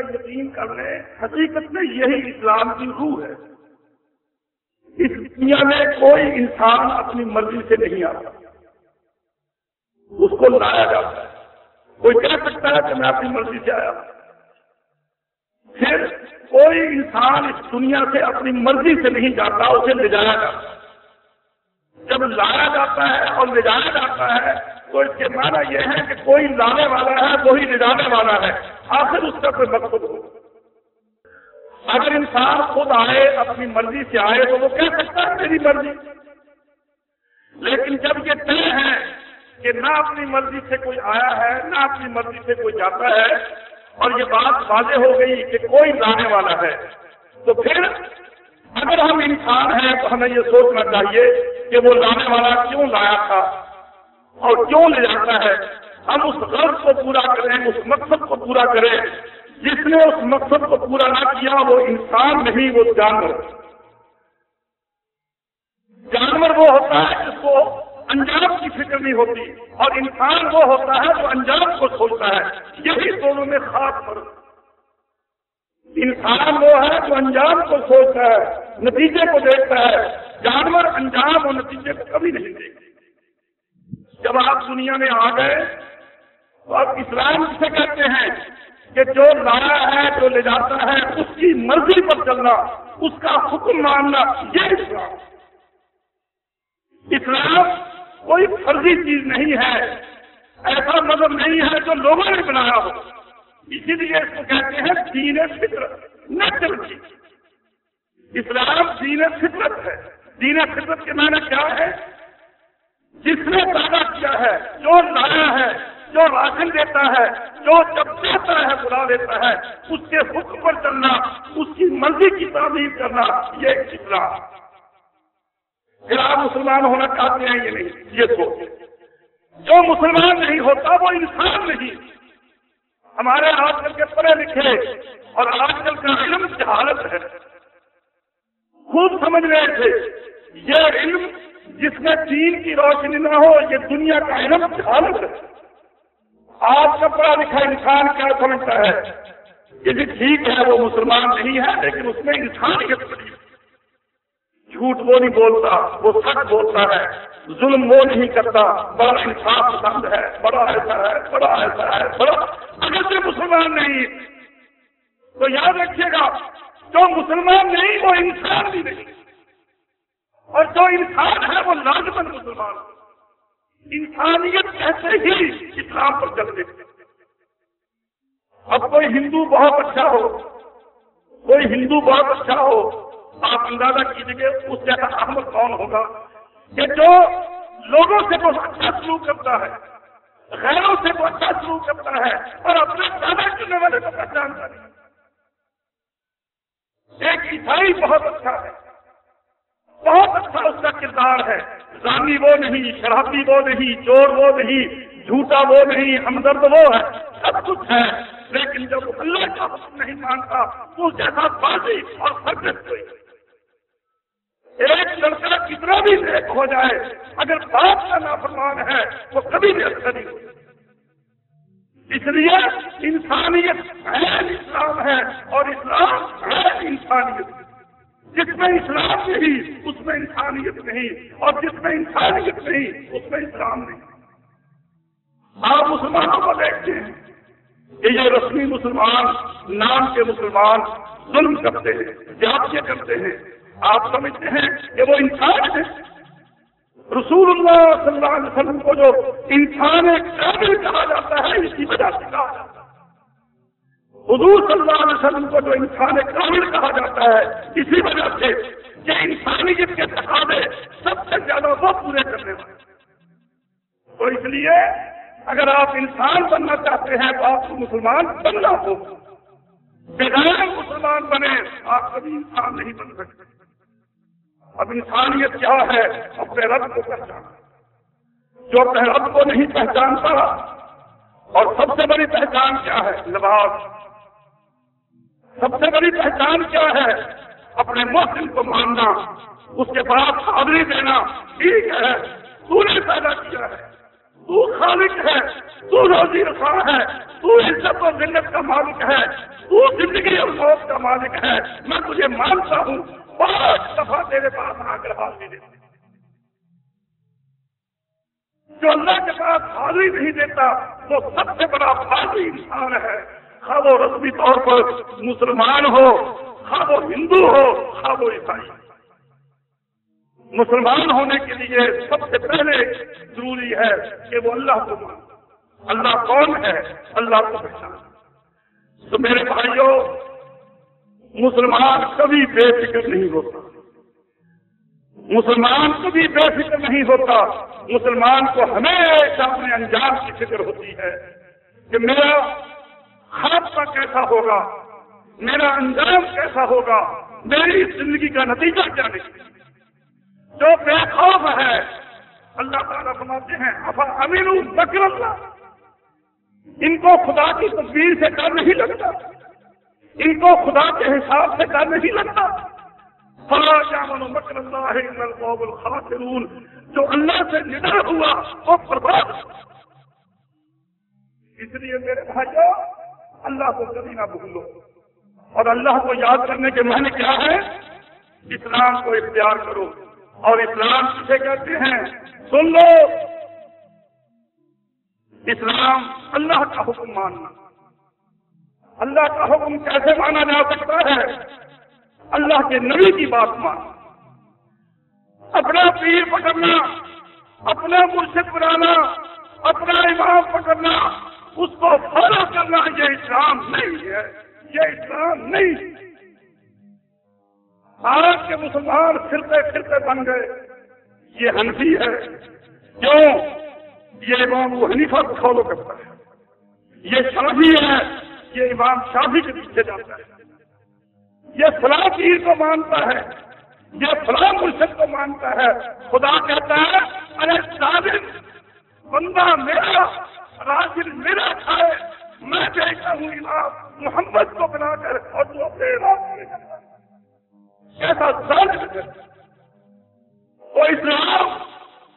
یقین کر لیں، حقیقت میں یہی اسلام کی روح ہے۔ اس دنیا میں کوئی انسان اپنی مرضی سے نہیں آتا۔ اس کو لایا جاتا ہے۔ کوئی کہہ سکتا ہے کہ میں اپنی مرضی سے آیا۔ پھر کوئی انسان اس دنیا سے اپنی مرضی سے نہیں جاتا، اسے لے جایا جاتا جب لایا جاتا ہے اور لے جایا جاتا ہے، تو اس کے معنی یہ ہے کہ کوئی لانے والا ہے وہی لے جانے والا ہے۔ آخر اس کا کوئی مقصد ہو اگر انسان خود آئے، اپنی مرضی سے آئے، تو وہ کہہ سکتا ہے میری مرضی۔ لیکن جب یہ طے ہے کہ نہ اپنی مرضی سے کوئی آیا ہے، نہ اپنی مرضی سے کوئی جاتا ہے، اور یہ بات واضح ہو گئی کہ کوئی لانے والا ہے، تو پھر اگر ہم انسان ہیں، تو ہمیں یہ سوچنا چاہیے کہ وہ لانے والا کیوں لایا تھا اور کیوں لے جاتا ہے۔ ہم اس غرض کو پورا کریں، اس مقصد کو پورا کریں۔ جس نے اس مقصد کو پورا نہ کیا، وہ انسان نہیں، وہ جانور۔ جانور وہ ہوتا ہے جس کو انجام کی فکر نہیں ہوتی، اور انسان وہ ہوتا ہے جو انجام کو سوچتا ہے۔ یہی دونوں میں خاص فرق۔ انسان وہ ہے جو انجام کو سوچتا ہے، نتیجے کو دیکھتا ہے۔ جانور انجام اور نتیجے کو کبھی نہیں دیکھتے جب آپ دنیا میں آ گئے تو اسلام سے کہتے ہیں کہ جو لایا ہے، جو لے جاتا ہے، اس کی مرضی پر چلنا، اس کا حکم ماننا، یہ اسلام اسلام کوئی فرضی چیز نہیں ہے۔ ایسا مذہب نہیں ہے جو لوگوں نے بنایا ہو۔ اسی لیے اس کو کہتے ہیں دین فطرت نیچرل چیز اسلام دین فطرت ہے۔ دین فطرت کے معنی کیا ہے؟ جس نے پیدا کیا ہے، جو لایا ہے جو راشن دیتا ہے، جو جب چاہتا ہے، بلا دیتا ہے، اس کے حکم پر چلنا، اس کی مرضی کی تعمیر کرنا، یہ اسلام پھر آپ مسلمان ہونا چاہتے ہیں یہ نہیں؟ یہ سوچ۔ جو مسلمان نہیں ہوتا، وہ انسان نہیں۔ ہمارے آج کل کے پڑھے لکھے اور آج کل کا علم جہالت ہے۔ خوب سمجھ رہے تھے، یہ علم جس میں دین کی روشنی نہ ہو، یہ دنیا کا علم جہالت ہے۔ آج کا پڑھا لکھا انسان کیا سمجھتا ہے؟ یہ بھی ٹھیک ہے، وہ مسلمان نہیں ہے، لیکن اس میں انسانیت بڑی جھوٹ وہ نہیں بولتا، وہ سچ بولتا ہے۔ ظلم وہ نہیں کرتا، بڑا انصاف پسند ہے، بڑا ایسا ہے، بڑا ایسا ہے، بڑا۔ اگر سے مسلمان نہیں، تو یاد رکھیے گا، جو مسلمان نہیں، وہ انسان بھی نہیں۔ اور جو انسان ہے، وہ لازمن مسلمان۔ انسانیت کیسے ہی اسلام پر چلتے اب کوئی ہندو بہت اچھا ہو، کوئی ہندو بہت اچھا ہو آپ اندازہ کیجیے اس جیسا احمد کون ہوگا کہ جو لوگوں سے بہت اچھا سلوک کرتا ہے، غیروں سے وہ اچھا سلوک کرتا ہے اور اپنے زیادہ چننے والے کو پہچانتا نہیں۔ ایک عیسائی بہت اچھا ہے۔ بہت اچھا اس کا کردار ہے۔ رانی وہ نہیں، شرابی وہ نہیں، چور وہ نہیں، جھوٹا وہ نہیں، ہمدرد وہ ہے۔ سب کچھ ہے، لیکن جب اللہ کا حکم نہیں مانتا، تو جیسا بازی اور سرکت ہوئی ایک لڑکا کتنا بھی نیک ہو جائے، اگر باپ کا نافرمان ہے، وہ کبھی بھی اچھا نہیں اس لیے انسانیت ہے اسلام ہے اور اسلام ہے انسانیت۔ جس میں اسلام نہیں، اس میں انسانیت نہیں اور جس میں انسانیت نہیں، اس میں اسلام نہیں۔ آپ مسلمانوں کو دیکھتے ہیں کہ یہ رسمی مسلمان نام کے مسلمان ظلم کرتے ہیں جاپیہ کرتے ہیں۔ آپ سمجھتے ہیں کہ وہ انسان ہے رسول اللہ صلی اللہ علیہ وسلم کو جو انسان کامل کہا جاتا ہے، اسی وجہ سے کہا جاتا ہے۔ حضور صلی اللہ علیہ وسلم کو جو انسان کامل کہا جاتا ہے، اسی وجہ سے کہ انسانیت کے تقاضے سب سے زیادہ وہ پورے کرنے والے تو اس لیے اگر آپ انسان بننا چاہتے ہیں تو آپ کو مسلمان بننا ہو بغیر مسلمان بنے آپ کبھی انسان نہیں بن سکتے۔ اب انسانیت کیا ہے؟ اپنے رب کو پہچانا جو اپنے رب کو نہیں پہچانتا، اور سب سے بڑی پہچان کیا ہے؟ لباس سب سے بڑی پہچان کیا ہے؟ اپنے محسن کو ماننا، اس کے بعد حاضری دینا، ٹھیک ہے؟ تو نے پیدا کیا ہے، تو خالق ہے، تو روزی رسا ہے، تو عزت و ذلت کا مالک ہے، تو زندگی اور موت کا مالک ہے۔ میں تجھے مانتا ہوں، پانچ دفعہ تیرے پاس آ کر حاضری دیتا جو اللہ کے پاس حاضری نہیں دیتا، وہ سب سے بڑا فاضی انسان ہے۔ خواہ وہ رسمی طور پر مسلمان ہو خواہ وہ ہندو ہو خواہ وہ عیسائی۔ مسلمان ہونے کے لیے سب سے پہلے ضروری ہے کہ وہ اللہ کو مان اللہ کون ہے؟ اللہ کو پہچان تو میرے بھائیوں مسلمان کبھی بے فکر نہیں ہوتا۔ مسلمان کبھی بے فکر نہیں ہوتا۔ مسلمان کو ہمیشہ اپنے انجام کی فکر ہوتی ہے کہ میرا خاتمہ کیسا ہوگا؟ میرا انجام کیسا ہوگا؟ میری زندگی کا نتیجہ کیا نہیں جو بے خوف ہے، اللہ تعالیٰ سماتے ہیں، افا امین بکر اللہ. ان کو خدا کی تصویر سے ڈر نہیں لگتا۔ ان کو خدا کے حساب سے ڈر نہیں لگتا۔ فلا بکر اللہ الخاسرون۔ جو اللہ سے نڈر ہوا، وہ برباد۔ اس لیے میرے بھائیو اللہ کو کبھی نہ بھولو اور اللہ کو یاد کرنے کے معنی کیا ہے؟ اسلام کو اختیار کرو۔ اور اسلام کسے کہتے ہیں؟ سن لو۔ اسلام اللہ کا حکم ماننا۔ اللہ کا حکم کیسے مانا جا سکتا ہے؟ اللہ کے نبی کی بات ماننا۔ اپنا پیر پکڑنا، اپنا مرشد بنانا، اپنا امام پکڑنا۔ اس کو فالو کرنا یہ اسلام نہیں ہے، یہ اسلام نہیں۔ آج کے مسلمان پھرتے پھرتے بن گئے۔ یہ ہنفی ہے۔ کیوں؟ یہ امام وہ حنیفہ کو فالو کرتا ہے۔ یہ شافی ہے۔ یہ امام شافی کے پیچھے جاتا ہے۔ یہ فلاں پیر کو مانتا ہے۔ یہ فلاں مرشد کو مانتا ہے۔ خدا کہتا ہے، ارے صابر بندہ میرا راجر میرا تھا میں کہتا ہوں امام محمد کو بنا کر اور جو اپنے کیسا درد وہ اسلام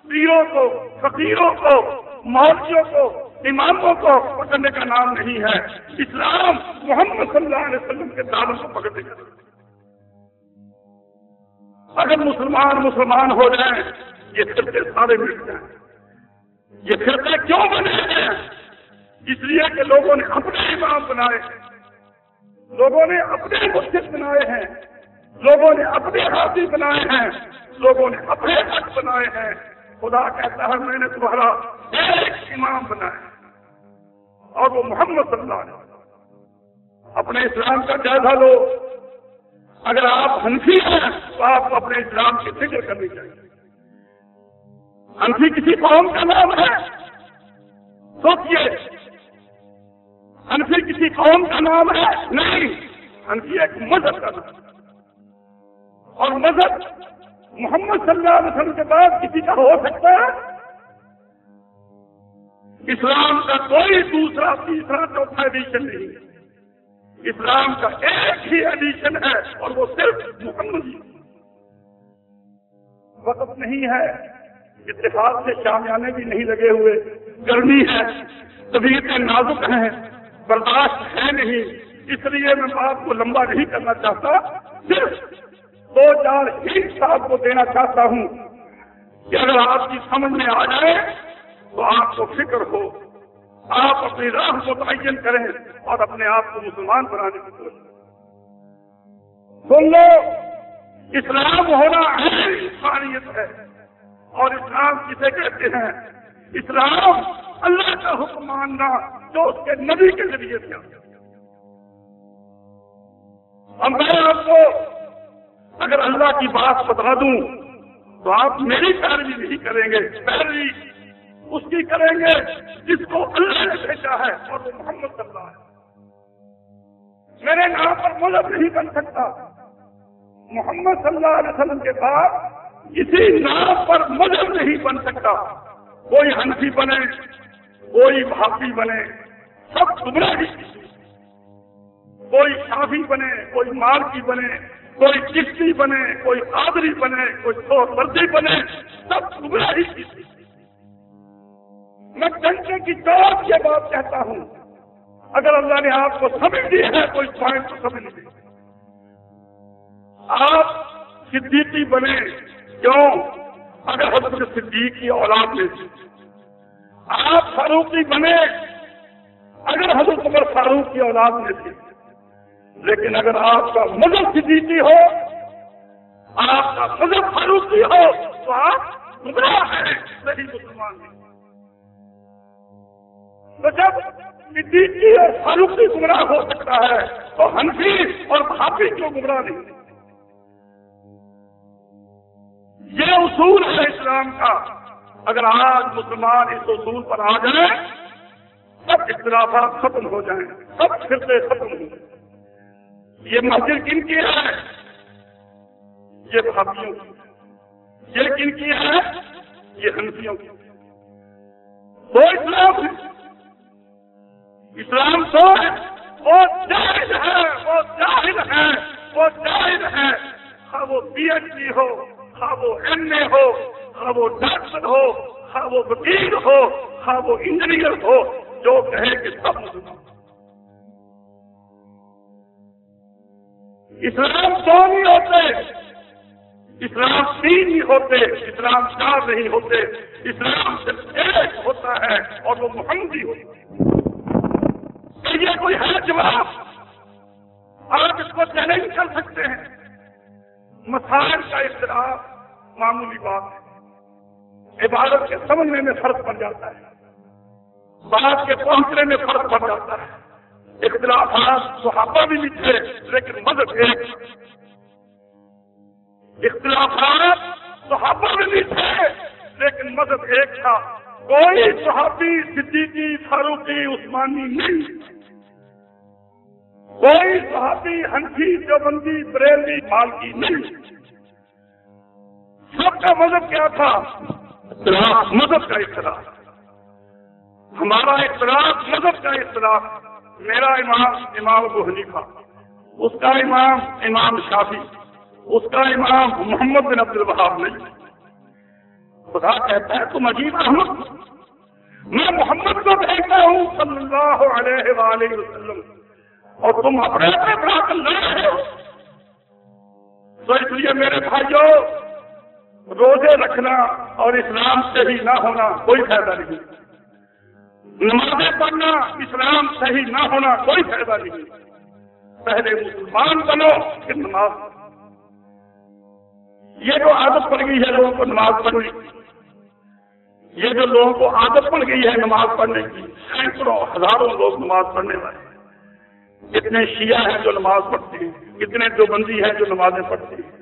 پیروں کو، فقیروں کو، مولویوں کو، اماموں کو پکڑنے کا نام نہیں ہے۔ اسلام محمد صلی اللہ علیہ وسلم کے داموں کو پکڑنے کا اگر مسلمان مسلمان ہو جائیں، یہ فرقے سارے مل جائیں۔ یہ فرقے کیوں بنے ہیں؟ اس لیے کہ لوگوں نے اپنے امام بنائے لوگوں نے اپنے مسجد بنائے ہیں۔ لوگوں نے اپنے ہاتھی بنائے ہیں۔ لوگوں نے اپنے حق بنائے ہیں۔ خدا کہتا ہے، میں نے تمہارا ایک امام بنایا اور وہ محمد صلی اللہ علیہ وسلم۔ اپنے اسلام کا جائزہ لو۔ اگر آپ ہنفی ہیں، تو آپ کو اپنے اسلام کی فکر کرنی چاہیے۔ ہنفی کسی قوم کا نام ہے۔ سوچیے ہنفی کسی قوم کا نام ہے۔ نہیں ہنفی ایک مذہب کا نام اور مذہب محمد صلی اللہ علیہ وسلم کے بعد کسی کا ہو سکتا ہے؟ اسلام کا کوئی دوسرا، تیسرا، چوتھا ایڈیشن نہیں۔ ہے اسلام کا ایک ہی ایڈیشن ہے اور وہ صرف محمد وقت نہیں ہے۔ اتفاق سے شامیانے بھی نہیں لگے ہوئے۔ گرمی ہے، طبیعتیں نازک ہیں، برداشت ہے نہیں۔ اس لیے میں بات کو لمبا نہیں کرنا چاہتا، صرف دو چار ہی صاحب کو دینا چاہتا ہوں۔ کہ اگر آپ کی سمجھ میں آ جائے، تو آپ کو فکر ہو۔ آپ اپنی راہ کو تعین کریں اور اپنے آپ کو مسلمان بنانے کی کوشش سن لو، اسلام ہونا اہم انسانیت ہے۔ اور اسلام کسے کہتے ہیں، اسلام اللہ کا حکم ماننا جو اس کے نبی کے ذریعے سے ہم میں آپ کو اگر اللہ کی بات بتا دوں، تو آپ میری پیروی نہیں کریں گے۔ پیروی اس کی کریں گے جس کو اللہ نے بھیجا ہے اور وہ محمد صلی اللہ ہے میرے نام پر مذہب نہیں بن سکتا۔ محمد صلی اللہ علیہ وسلم کے بعد کسی نام پر مذہب نہیں بن سکتا۔ کوئی ہنسی بنے، کوئی بھاپی بنے، سب گمراہ ہی کوئی شافی بنے، کوئی مارکی بنے، کوئی چشتی بنے، کوئی آدری بنے، کوئی سو مردی بنے، سب گمراہی میں ڈنڈے کی چوٹ یہ بات کہتا ہوں۔ اگر اللہ نے آپ کو سمجھ دی ہے، کوئی پوائنٹ تو سمجھ لی آپ صدیقی بنے کیوں؟ اگر حضرت صدیق کی اولاد میں آپ فاروقی بنے، اگر حضرت عمر فاروق کی اولاد میں تھی لیکن اگر آپ کا مذہب صدیقی ہو، آپ کا مذہب فاروقی ہو، تو آپ گمراہ ہیں صحیح مسلمان ہیں۔ تو جب صدیقی اور فاروقی گمراہ ہو سکتا ہے، تو ہنفی اور بھاپی کیوں گمراہ نہیں؟ یہ اصول ہے اسلام کا۔ اگر آج مسلمان اس اصول پر آ جائیں سب اختلافات ختم ہو جائیں سب فرقے ختم ہو جائیں یہ مسجد کن کی ہے؟ یہ بھابیوں کی۔ یہ کن کی ہے؟ یہ ہنسیوں کی۔ وہ اسلام ہے۔ اسلام تو ہے۔ وہ جاہد ہے۔ وہ جاہد ہے۔ وہ جاہد ہے۔ وہ پی ایچ ڈی ہو۔ ہاں وہ ایم اے ہو ہاں وہ ڈاکٹر ہو ہاں وہ وکیل ہو ہاں وہ انجینئر ہو، جو کہے کہ سب مسلمان۔ اسلام دو نہیں ہوتے، اسلام تین نہیں ہوتے، اسلام چار نہیں ہوتے، اسلام صرف ایک ہوتا ہے اور وہ محمدی ہوتا ہے۔ یہ کوئی ہے جواب؟ آپ اس کو چیلنج کر سکتے ہیں۔ مسائل کا اختلاف معمولی بات ہے۔ عبادت کے سمجھنے میں فرق پڑ جاتا ہے۔ بات کے پہنچنے میں فرق پڑ جاتا ہے۔ اختلافات صحابہ بھی نہیں تھے لیکن مدد ایک اختلافات صحابہ بھی نہیں تھے لیکن مدد ایک تھا۔ کوئی صحابی صدیقی، فاروقی، عثمانی نہیں۔ کوئی صحابی ہنسی چوبندی بریلی مالکی نہیں۔ سب کا مذہب کیا تھا؟ اختلاف مذہب کا اختلاف ہمارا اختلاف مذہب کا اختلاف میرا امام امام ابو حنیفہ۔ اس کا امام امام شافی اس کا امام محمد بن عبد الوہاب نہیں۔ خدا کہتا ہے تم عجیب احمد۔ میں محمد کو بھیجتا ہوں صلی اللہ علیہ وآلہ وسلم۔ اور تم اپنے اپنے بڑا لڑ رہے ہو۔ تو اس لیے میرے بھائیوں روزے رکھنا اور اسلام سے ہی نہ ہونا کوئی فائدہ نہیں۔ نمازیں پڑھنا اسلام صحیح نہ ہونا کوئی فائدہ نہیں۔ پہلے مسلمان بنو، پھر نماز۔ یہ جو عادت پڑ گئی ہے لوگوں کو نماز پڑھنے کی، یہ جو لوگوں کو عادت پڑ گئی ہے نماز پڑھنے کی، سینکڑوں، ہزاروں لوگ نماز پڑھنے والے کتنے شیعہ ہیں جو نماز پڑھتے ہیں کتنے جو بندی ہیں جو نمازیں پڑھتے ہیں۔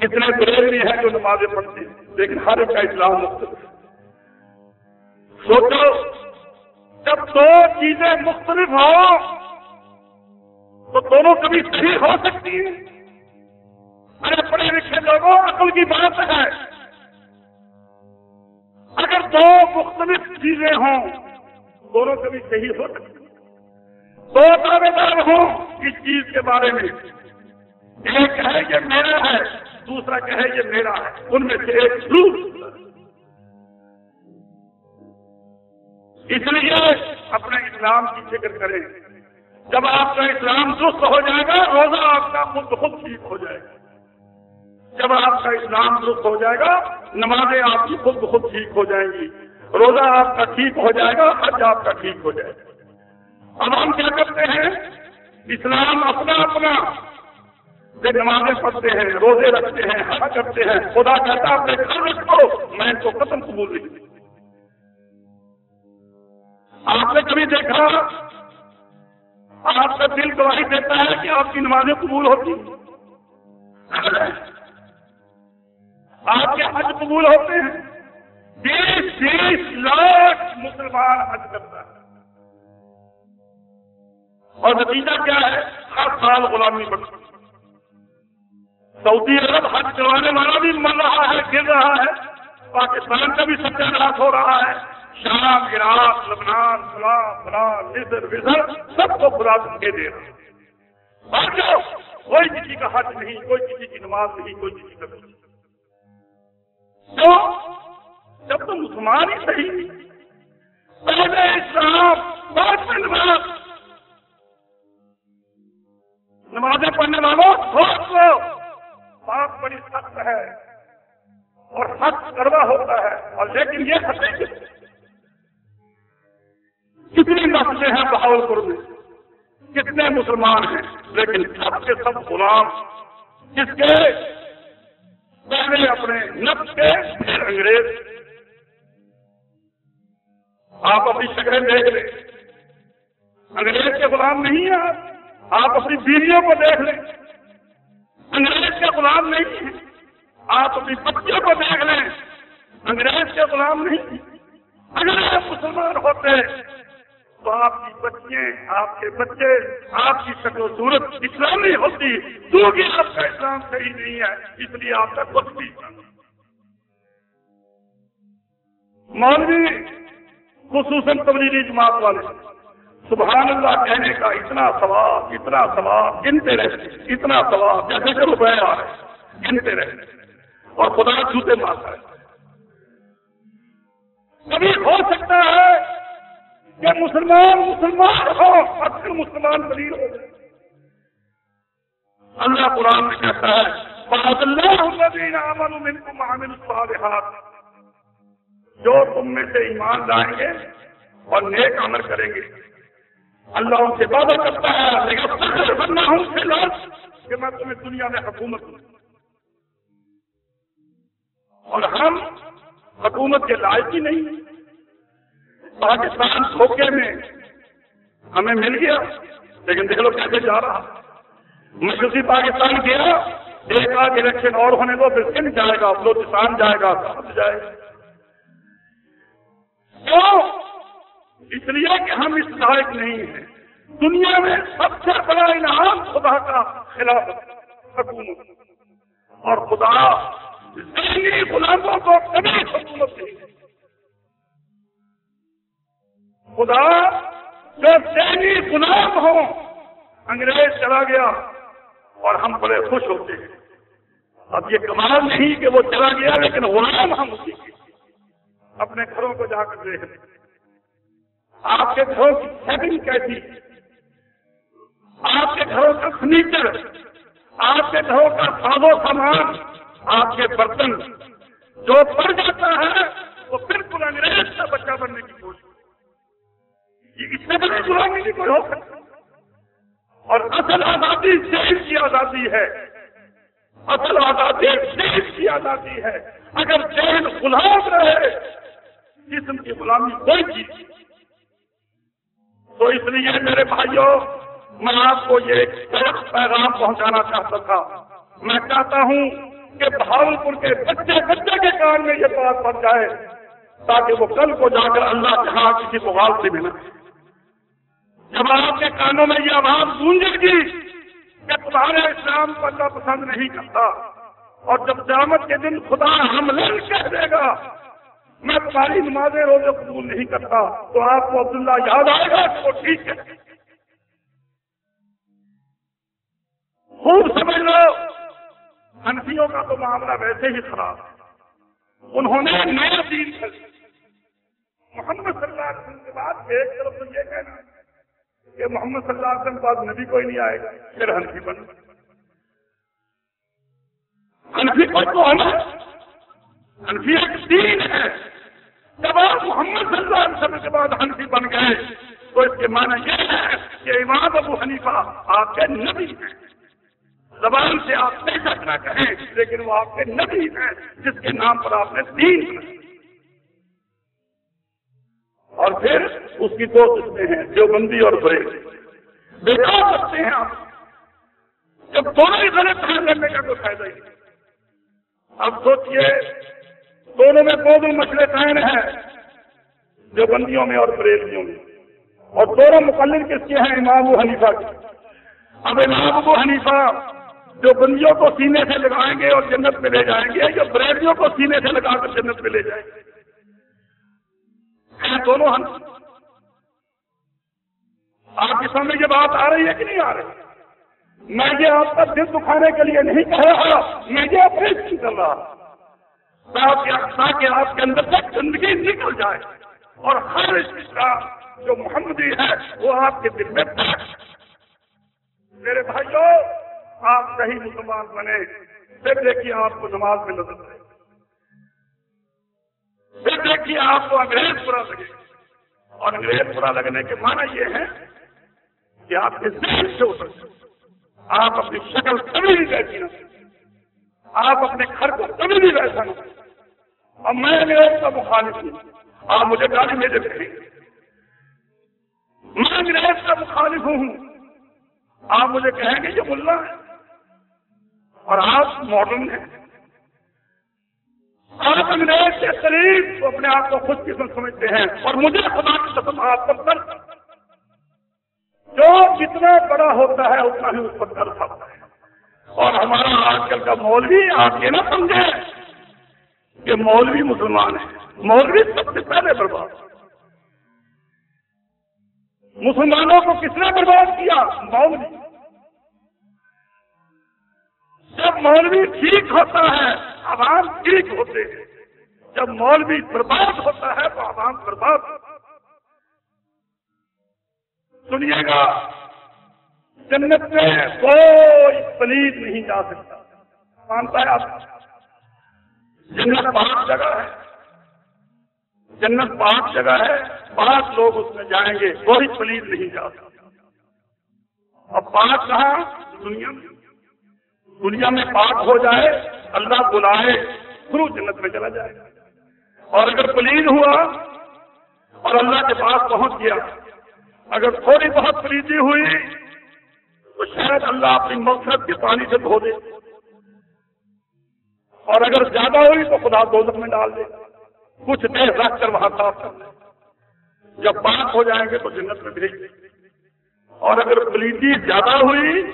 کتنے بریلوی ہیں جو نمازیں پڑھتے ہیں، لیکن ہر ایک کا اسلام مختلف سوچو، جب دو چیزیں مختلف ہوں، تو دونوں کبھی صحیح ہو سکتی ہیں۔ ارے پڑھے لکھے لوگوں، عقل کی بات ہے۔ اگر دو مختلف چیزیں ہوں دونوں کبھی صحیح ہو سکتی دو دعوے دار ہوں اس چیز کے بارے میں۔ ایک کہے یہ میرا ہے دوسرا کہے یہ میرا ہے، ان میں سے ایک ضرور اس لیے اپنے اسلام کی فکر کریں۔ جب آپ کا اسلام درست ہو جائے گا، روزہ آپ کا خود خود ٹھیک ہو جائے گا۔ جب آپ کا اسلام درست ہو جائے گا، نمازیں آپ کی خود خود ٹھیک ہو جائیں گی۔ روزہ آپ کا ٹھیک ہو جائے گا، حج آپ کا ٹھیک ہو جائے گا۔ اب ہم کیا کرتے ہیں؟ اسلام اپنا اپنا جو نمازیں پڑھتے ہیں، روزے رکھتے ہیں، حج کرتے ہیں، خدا کہتا اپنے گھر رکھو میں ان کو قبول نہیں آپ نے کبھی دیکھا؟ آپ کا دل گواہی دیتا ہے کہ آپ کی نمازیں قبول ہوتی آپ کے حج قبول ہوتے ہیں۔ بیس بیس لاکھ مسلمان حج کرتا ہے۔ اور نتیجہ کیا ہے؟ ہر سال غلامی بڑھتا سعودی عرب حج کروانے والا بھی مر رہا ہے، گر رہا ہے۔ پاکستان کا بھی ستیہ ناش ہو رہا ہے۔ شام، عراق، لبنان فلاں فلاں مصر وزر، سب کو خدا دھمکے دے رہا ہے۔ کوئی کسی کا حج نہیں، کوئی کسی کی نماز نہیں، کوئی کسی کا نہیں۔ تو جب تو مسلمان ہی صحیح پہلے اسلام، بعد میں نماز۔ نمازیں پڑھنے والوں، سوچ لو۔ بات بڑی سخت ہے اور سخت کروا ہوتا ہے۔ اور لیکن یہ حقیقت کتنی نسلیں ہیں بہاول پور میں؟ کتنے مسلمان ہیں؟ لیکن سب کے سب غلام۔ کس کے؟ پہلے اپنے نفس کے پھر انگریز۔ آپ اپنی شکلیں دیکھ لیں۔ انگریز کے غلام نہیں ہیں آپ اپنی بیویوں کو دیکھ لیں۔ انگریز کے غلام نہیں ہیں۔ آپ اپنی بچیوں کو دیکھ لیں۔ انگریز کے غلام نہیں اگر آپ مسلمان ہوتے تو آپ کی بچیاں، آپ کے بچے، آپ کی شکل و صورت اسلامی ہوتی۔ کیونکہ آپ کا اسلام صحیح نہیں ہے، اس لیے آپ کا کچھ بھی مولوی، خصوصاً تبدیلی جماعت والے۔ سبحان اللہ کہنے کا اتنا ثواب اتنا ثواب گنتے رہتے اتنا ثواب جیسے کہ روپئے آ رہے گنتے رہتے اور خدا جوتے مارتا ہے۔ کبھی ہو سکتا ہے کہ مسلمان مسلمان ہو، اور پھر مسلمان دلیل ہو جائے۔ اللہ قرآن میں کہتا ہے بہت اللہ الذین آمنوا منکم وعملوا الصالحات۔ جو تم میں سے ایمان لائیں گے اور نیک عمل کریں گے اللہ ان سے وعدہ کرتا ہے فخر بننا ہوں سے لاش کہ میں تمہیں دنیا میں حکومت دوں۔ اور ہم حکومت کے لائق ہی نہیں۔ پاکستان دھوکے میں ہمیں مل گیا، لیکن دیکھ لو کیسے جا رہا۔ مشرقی پاکستان گیا ایک آدھ الیکشن اور ہونے کو پھر سندھ جائے گا، بلوچستان جائے گا سب جائے۔ گا اس لیے کہ ہم اس لائق نہیں ہیں۔ دنیا میں سب سے بڑا انعام خدا کا خلاف حکومت۔ اور خدا ذہنی غلاموں کو کبھی حکومت نہیں۔ خدا جو ذہنی غلام ہو انگریز چلا گیا اور ہم بڑے خوش ہوتے ہیں۔ اب یہ کمال نہیں کہ وہ چلا گیا، لیکن غلام ہم اسی کے۔ اپنے گھروں کو جا کر دیکھ لیں۔ آپ کے گھروں کی سیٹنگ کیسی؟ آپ کے گھروں کا فرنیچر آپ کے گھروں کا ساز و سامان، آپ کے برتن، جو پڑ جاتا ہے، وہ بالکل انگریز کا بچہ بننے کی کوشش۔ یہ اس سے بڑی غلامی کی کوئی ہو سکتا۔ اور اصل آزادی دیش کی آزادی ہے۔ اصل آزادی دیش کی آزادی ہے۔ اگر ذہن غلام رہے، جسم کی غلامی کوئی چیز۔ تو اس لیے میرے بھائیوں میں آپ کو یہ غلط پیغام پہنچانا چاہتا تھا۔ میں چاہتا ہوں کہ بھاول پور کے بچے بچے کے کان میں یہ بات پڑ جائے تاکہ وہ کل کو جا کر اللہ جہاں کسی کو غال سے ملے جب آپ کے کانوں میں یہ آواز گونجے گی کہ تمہارے اسلام کو پسند نہیں کرتا اور جب قیامت کے دن خدا ہم کہہ دے گا میں تمہاری نمازیں روزے قبول نہیں کرتا، تو آپ کو عبداللہ یاد آئے گا تو ٹھیک ہے۔ خوب سمجھ لو ہنسیوں کا تو معاملہ ویسے ہی خراب۔ ہے انہوں نے نیا دین محمد صلی اللہ علیہ وسلم کے بعد ایک طرف تو یہ کہنا کہ محمد صلی اللہ علیہ وسلم کے بعد نبی کوئی نہیں آئے گا، پھر ہنسی بن ہنسی پر تو ہم ہنسی ایک دین ہے۔ جب آپ محمد صلی اللہ علیہ وسلم کے بعد ہنسی بن گئے، تو اس کے معنی یہ ہے کہ امام ابو حنیفہ آپ کے نبی ہیں۔ زبان سے آپ بے شک کہیں، لیکن وہ آپ کے نبی ہیں، جس کے نام پر آپ نے دین اور پھر اس کی دو قسمیں ہیں جو بندی اور بریک بیکار سکتے ہیں آپ، جب دونوں ہی غلط کام کرنے کا کوئی فائدہ ہی نہیں۔ اب سوچئے دونوں میں دونوں مسئلے قائم ہیں، جو بندیوں میں اور بریلویوں میں۔ اور دونوں مقلد کس کے ہیں؟ امام و حنیفہ کے۔ اب امام ابو حنیفہ جو بندیوں کو سینے سے لگائیں گے اور جنت میں لے جائیں گے، جو بریڈیوں کو سینے سے لگا کر جنت میں لے جائیں گے۔ دونوں ہم۔ آپ کے سامنے یہ بات آ رہی ہے کہ نہیں آ رہی؟ میں یہ آپ کا دل دکھانے کے لیے نہیں کہہ رہا، میں یہ اپریشن کر رہا۔ تاکہ آپ کے اندر سے زندگی نکل جائے اور ہر چیز کا جو محمدی ہے، وہ آپ کے دل میں میرے بھائیوں آپ صحیح مسلمان بنے، پھر دیکھیے آپ کو نماز میں نظر آئے۔ پھر دیکھیے آپ کو انگریز برا لگے۔ اور انگریز برا لگنے کے معنی یہ ہے کہ آپ کے ذہن سے اتر آپ اپنی شکل کبھی نہیں ویسی نہ آپ اپنے گھر کو کبھی نہیں ویسا نہ اور میں انگریز کا مخالف ہوں۔ آپ مجھے گاڑی میں دے میں انگریز کا مخالف ہوں۔ آپ مجھے کہیں گے یہ ملا ہے۔ اور آپ ماڈرن ہیں۔ آپ انگریز کے قریب اپنے آپ کو خود قسم سمجھتے ہیں۔ اور مجھے خدا کی قسم آپ پر درد جو جتنا بڑا ہوتا ہے، اتنا ہی اس پر درد ہوتا ہے۔ اور ہمارا آج کل کا مولوی آپ یہ نہ سمجھے کہ مولوی مسلمان ہے مولوی سب سے پہلے برباد۔ مسلمانوں کو کس نے برباد کیا؟ مولوی۔ جب مولوی ٹھیک ہوتا ہے، عوام ٹھیک ہوتے ہیں۔ جب مولوی برباد ہوتا ہے، تو عوام برباد۔ سنیے گا، جنت میں کوئی پلیز نہیں جا سکتا۔ مانتا ہے آپ۔ جنت پانچ جگہ ہے۔ جنت پانچ جگہ ہے۔ پانچ لوگ اس میں جائیں گے، کوئی پلیز نہیں جا سکتا اب پانچ کہاں؟ دنیا میں۔ دنیا میں پاک ہو جائے، اللہ بلائے تھرو جنت میں چلا جائے۔ اور اگر پلیز ہوا اور اللہ کے پاس پہنچ گیا، اگر تھوڑی بہت پلیزی ہوئی، تو شاید اللہ اپنی مقصد کے پانی سے دھو دے۔ اور اگر زیادہ ہوئی تو خدا دولت میں ڈال دے۔ کچھ دیر رکھ کر وہاں صاف کر دے۔ جب پاک ہو جائیں گے تو جنت میں بھیج دیں اور اگر پلیزی زیادہ ہوئی،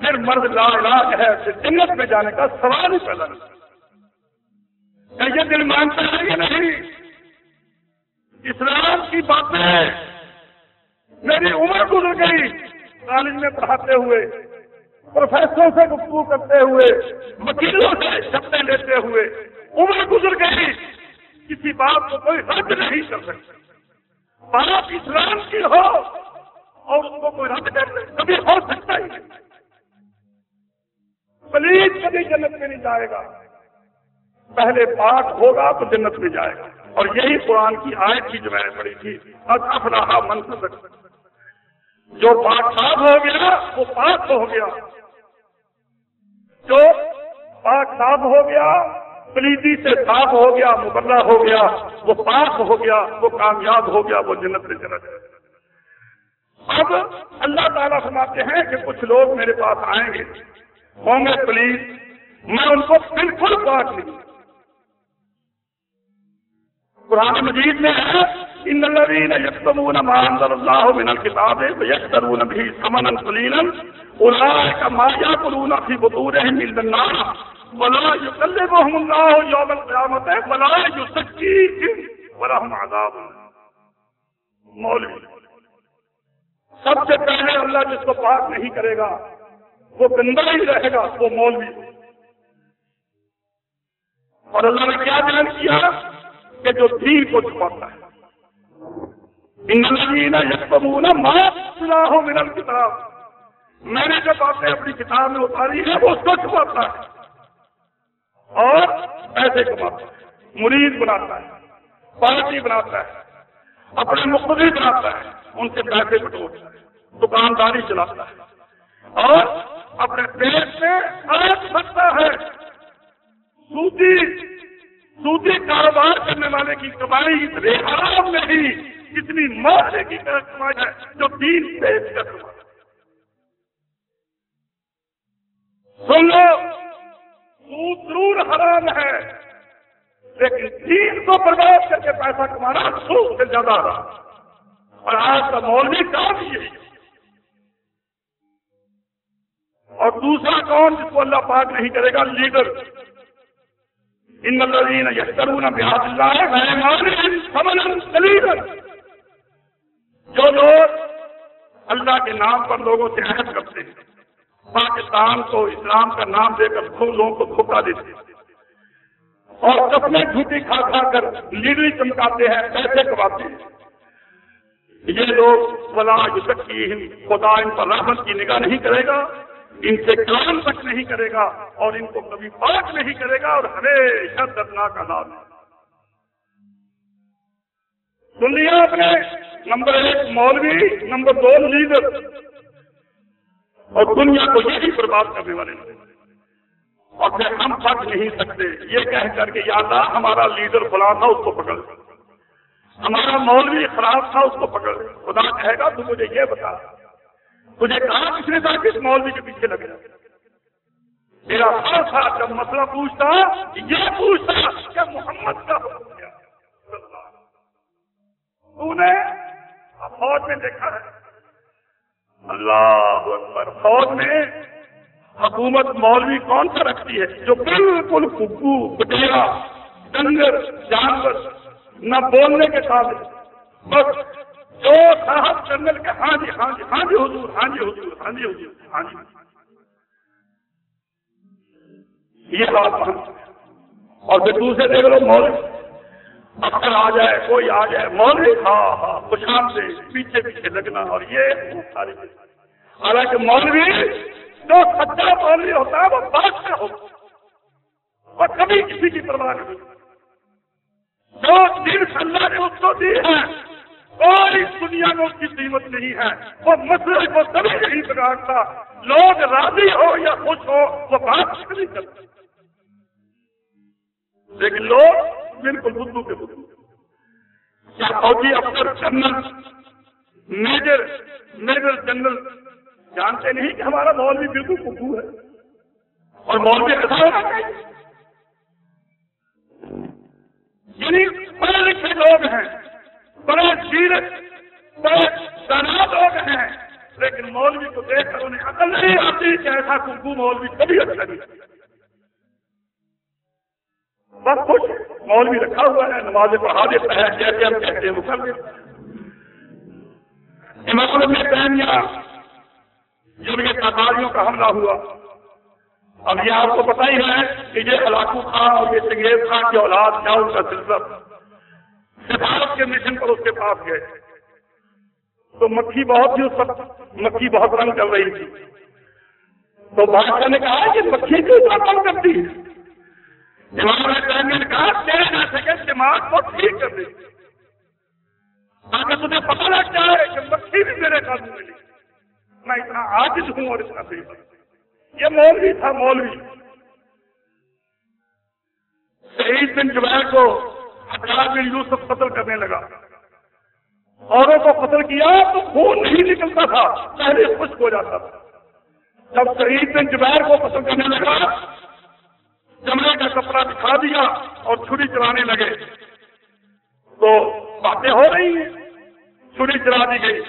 پھر مرد لا علاج ہے پھر جنت میں جانے کا سوال ہی پیدا نہیں یہ دل مانتا ہے یا نہیں؟ اسلام کی باتیں۔ میری عمر گزر گئی، کالج میں پڑھاتے ہوئے۔ پروفیسروں سے گفتگو کرتے ہوئے، وکیلوں سے شبدیں لیتے ہوئے، عمر گزر گئی۔ کسی بات کو کوئی رد نہیں کر سکتے بات اسلام کی ہو اور اس کو کوئی رد کر کبھی ہو سکتا ہی نہیں۔ پلیز کبھی جنت میں نہیں جائے گا۔ پہلے پاک ہوگا تو جنت میں جائے گا۔ اور یہی قرآن کی آیت کی جو میں نے پڑھی تھی افراہ منصب جو پاک صاف ہو گیا، وہ پاک ہو گیا۔ جو پاک صاف ہو گیا پلیدی سے صاف ہو گیا مبرہ ہو گیا، وہ پاک ہو گیا، وہ کامیاب ہو گیا، وہ جنت میں چلا جائے اب اللہ تعالیٰ فرماتے ہیں کہ کچھ لوگ میرے پاس آئیں گے۔ ہوں گے پلیز، میں ان کو بالکل پاک نہیں قرآن مجید میں ہے ان الذين يكتمون ما انزل الله من الكتاب ويشترون به ثمنا قليلا اولئك ما ياكلون في بطونهم الا النار ولا يكلمهم الله يوم القيامه ولا يزكيهم ولهم عذاب مولوی سب سے پہلے اللہ جس کو پاک نہیں کرے گا وہ گندا ہی رہے گا وہ مولوی اور اللہ نے کیا بیان کیا کہ جو دین کو چھپاتا ہے من کتاب میں نے جو باتیں اپنی کتاب میں اتاری ہیں، وہ اس کو چھپاتا ہے اور پیسے کماتا ہے، مرید بناتا ہے، پارٹی بناتا ہے، اپنے مقدر بناتا ہے، ان سے پیسے بٹورتا ہے، دکانداری چلاتا ہے۔ اور اپنے پیٹ میں آج سکتا ہے۔ سوتی سوتی کاروبار کرنے والے کی کمائی اتنے حرام نہیں اتنی مارنے کی کمائی ہے، جو تین پیج کا کمائی سن لو سود ضرور حرام ہے، لیکن تین کو برباد کر کے پیسہ کمانا سود سے زیادہ حرام اور آج کا مولوی کام یہی اور دوسرا کون جس کو اللہ پاک نہیں کرے گا؟ لیڈر۔ ان الذين يشترون بهذا الله ثمنا قليلا جو لوگ اللہ کے نام پر لوگوں سے عہد کرتے ہیں، پاکستان کو اسلام کا نام دے کر لوگوں کو دھوکہ دیتے ہیں۔ اور کپڑے جھوٹی کھا کھا کر لیڈری چمکاتے ہیں، پیسے کماتے ہیں۔ یہ لوگ بلا کی خدا ان پر رحمت کی نگاہ نہیں کرے گا، ان سے کام تک نہیں کرے گا اور ان کو کبھی پاک نہیں کرے گا اور ہمیشہ دردناک آزاد سن لیا آپ نے نمبر ایک مولوی، نمبر دو لیڈر اور دنیا کو یہی برباد کرنے والے اور پھر ہم پک نہیں سکتے۔ یہ کہہ کر کے یا اللہ ہمارا لیڈر فلاں تھا، اس کو پکڑ۔ ہمارا مولوی خراب تھا، اس کو پکڑ۔ خدا کہے گا، تو مجھے یہ بتا۔ تجھے کہا کس نے تھا کس مولوی کے پیچھے لگے میرا سر تھا جب مسئلہ پوچھتا، یہ پوچھتا کہ محمد کا تو نے فوج میں دیکھا ہے۔ اللہ اکبر۔ فوج میں حکومت مولوی کون سا رکھتی ہے؟ جو بالکل کبو بٹیرا ڈنگر جانور نہ بولنے کے ساتھ بس جو صاحب جنگل کے ہاں جی ہاں جی ہاں جی حضور ہاں جی حضور ہاں جی حضور ہاں جی۔ یہ بات اور پھر دوسرے دیکھ لو مولوی۔ اکثر آ جائے، کوئی آ جائے مولوی ہاں ہاں خوشحال سے پیچھے پیچھے لگنا اور یہ ساری حالانکہ مولوی جو سچا مولوی ہوتا ہے، وہ بادشاہ ہوتا وہ کبھی کسی کی پرواہ نہیں جو دن اللہ نے اس کو دی ہے، کوئی دنیا میں اس کی قیمت نہیں ہے۔ وہ مسئلے کو کبھی نہیں بگاڑتا۔ لوگ راضی ہو یا خوش ہو، وہ بات نہیں کرتے لیکن لوگ بالکل بدھو کے بدھو کیا فوجی افسر جنرل، میجر میجر جنرل جانتے نہیں کہ ہمارا مولوی بالکل بدھو ہے۔ اور مولوی ایسا ہونا چاہیے یعنی پڑھے لکھے لوگ ہیں، بڑے سیرت بڑے دانا لوگ ہیں، لیکن مولوی کو دیکھ کر انہیں عقل نہیں آتی کہ ایسا کمکو مولوی کبھی اچھا نہیں بس کچھ مولوی رکھا ہوا ہے نماز پڑھا دیتا ہے، جیسے ہم کہتے ہیں وہ کر دیتا امام میں پہنیا جب یہ تاکاریوں کا حملہ ہوا۔ اب یہ آپ کو پتا ہی ہے کہ یہ ہلاکو خان اور یہ سنگیز خان کی اولاد کیا ان کا سلسلہ۔ سفارت کے مشن پر اس کے پاس گئے۔ تو مکھی بہت تھی، اس وقت مکھی بہت رنگ کر رہی تھی۔ تو بادشاہ نے کہا کہ مکھی کیوں اتنا کم کرتی ہے؟ امام نے کہا تیرے نہ سکے دماغ کو ٹھیک کر دے تاکہ تجھے پتہ لگ جائے کہ مکھی بھی میرے قابو میں نہیں، میں اتنا عاجز ہوں اور اتنا صحیح یہ مولوی تھا، مولوی۔ شہید بن جبیر کو ہزار بن یوسف قتل کرنے لگا۔ اوروں کو قتل کیا تو خون نہیں نکلتا تھا، پہلے خشک ہو جاتا تھا۔ جب شہید بن جبیر کو قتل کرنے لگا چمڑے کا کپڑا دکھا دیا اور چھری چلانے لگے۔ تو باتیں ہو رہی ہیں۔ چھری چلا دی گئی۔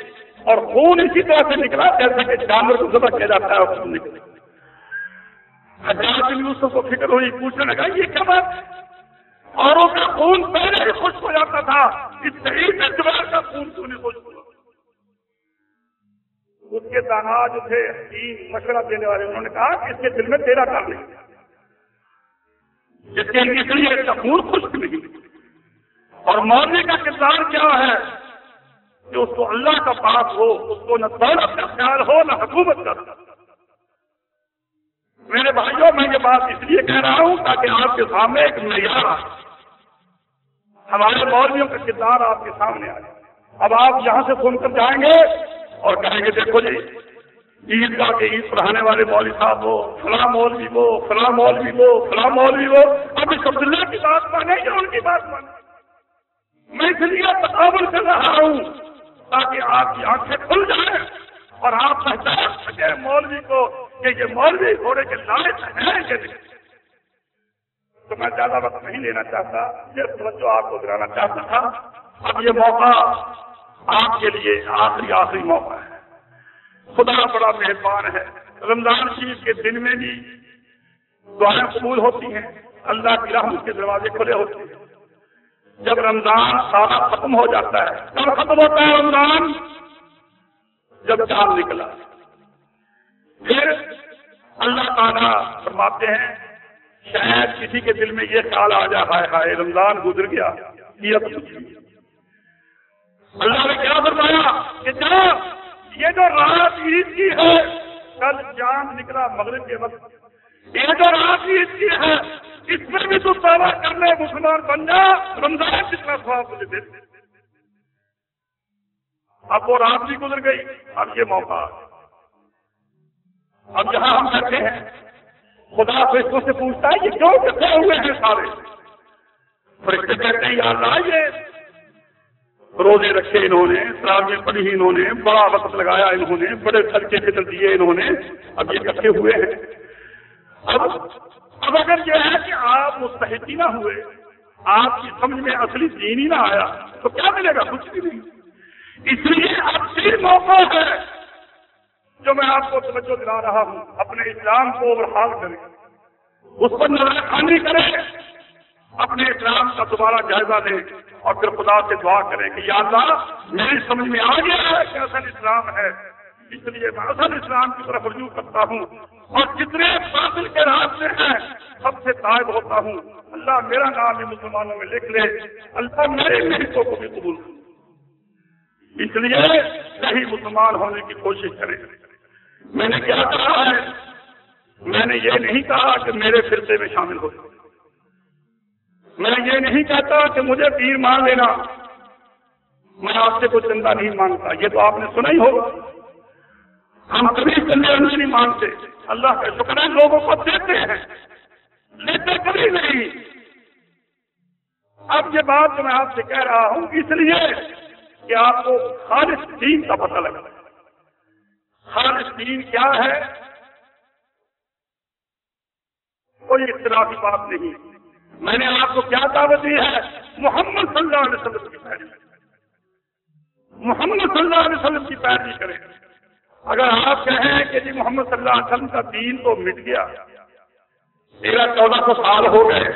اور خون اسی طرح سے نکلا جیسا کہ جانور کو ذبح کیا جاتا ہے اور خون نکلے۔ بن یوسف کو فکر ہوئی، پوچھنے لگا، یہ کیا بات؟ اوروں کا خون پہلے ہی خوش ہو جاتا تھا، اس شہید میں کا خون کیوں نہیں خوش ہوا؟ اس کے دانا جو تھے مشورہ دینے والے، انہوں نے کہا کہ اس کے دل میں تیرا کام نہیں۔ جس کے لیے اس خون خشک نہیں اور مولوی کا کردار کیا ہے؟ کہ اس کو اللہ کا پاس ہو، اس کو نہ دولت کا خیال ہو، نہ حکومت کا میرے بھائیوں، میں یہ بات اس لیے کہہ رہا ہوں تاکہ آپ کے سامنے ایک معیار آئے۔ ہمارے مولویوں کا کردار آپ کے سامنے آئے۔ اب آپ یہاں سے سن کر جائیں گے اور کہیں گے، دیکھو جی عید گاہ کے عید پڑھانے والے مولوی صاحب ہو، فلاں مولوی وہ فلاں مولوی وہ فلاں مولوی وہ اب اس عبداللہ کی بات مانے یا ان کی بات مانے؟ میں اس لیے تصاور کر رہا ہوں تاکہ آپ کی آنکھیں کھل جائیں اور آپ پہچان سکے مولوی کو کہ یہ مولوی گھوڑے کے لائق ہیں کہ نہیں۔ تو میں زیادہ وقت نہیں لینا چاہتا، یہ توجہ آپ کو دلانا چاہتا تھا۔ اب یہ موقع آپ کے لیے آخری آخری موقع ہے۔ خدا بڑا مہربان ہے۔ رمضان شریف کے دن میں بھی دعائیں قبول ہوتی ہیں۔ اللہ کی رحمت کے دروازے کھلے ہوتے ہیں۔ جب رمضان سارا ختم ہو جاتا ہے، کب ختم ہوتا ہے رمضان؟ جب چاند نکلا۔ پھر اللہ تعالیٰ فرماتے ہیں، شاید کسی کے دل میں یہ خیال آ جا ہے رمضان گزر گیا اللہ نے کیا فرمایا کہ جب یہ جو رات عید کی ہے، کل جان نکلا مغرب کے وقت۔ یہ جو رات عید کی ہے، اس میں بھی تو دعویٰ کر لے، مسلمان بن جا، رمضان جتنا خواب مجھے دے۔ اب وہ رات بھی گزر گئی، اب یہ موقع اب جہاں ہم کرتے ہیں، خدا فرشتوں سے پوچھتا ہے، یہ کیوں کٹھے ہوئے ہیں سارے؟ فرشتے کہتے ہیں، یا اللہ، یہ روزے رکھے انہوں نے تراویاں پڑھی انہوں نے، بڑا وقت لگایا انہوں نے، بڑے خرچے فطر دیے انہوں نے اب یہ کٹھے ہوئے ہیں۔ اب اب اگر یہ ہے کہ آپ مستحدی نہ ہوئے، آپ کی سمجھ میں اصلی دین ہی نہ آیا، تو کیا ملے گا؟ کچھ بھی نہیں۔ اس لیے اب صرف موقع ہے جو میں آپ کو توجہ دلا رہا ہوں، اپنے اسلام کو بحال کریں۔ اس پر نظر خانی کریں۔ اپنے اسلام کا دوبارہ جائزہ لیں اور پھر خدا سے دعا کریں کہ یا اللہ، میری سمجھ میں آ گیا ہے کہ اصل اسلام ہے۔ اس لیے میں اصل اسلام کی طرف رجوع کرتا ہوں اور جتنے باطل کے راستے ہیں، سب سے طائب ہوتا ہوں۔ اللہ میرا نام بھی مسلمانوں میں لکھ لے، اللہ میرے محنتوں کو بھی قبول اس لیے صحیح مسلمان ہونے کی کوشش کریں۔ میں نے کیا کہا ہے؟ میں نے یہ نہیں کہا کہ میرے فرقے میں شامل ہو جائے میں یہ نہیں کہتا کہ مجھے پیر مان لینا۔ میں آپ سے کوئی چندہ نہیں مانگتا یہ تو آپ نے سنا ہی ہوگا۔ ہم کبھی چندے نہیں مانگتے اللہ کا شکر ہے، لوگوں کو دیتے ہیں۔ لیتے کبھی نہیں۔ اب یہ بات جو میں آپ سے کہہ رہا ہوں، اس لیے کہ آپ کو خالص دین کا پتہ لگا۔ خالص دین کیا ہے؟ کوئی اختلافی بات نہیں۔ میں نے آپ کو کیا دعوت دی ہے؟ محمد صلی اللہ علیہ وسلم کی پیروی محمد صلی اللہ علیہ وسلم کی پیروی کریں۔ اگر آپ کہیں کہ جی محمد صلی اللہ علیہ وسلم کا دین تو مٹ گیا تیرہ چودہ سو سال ہو گئے،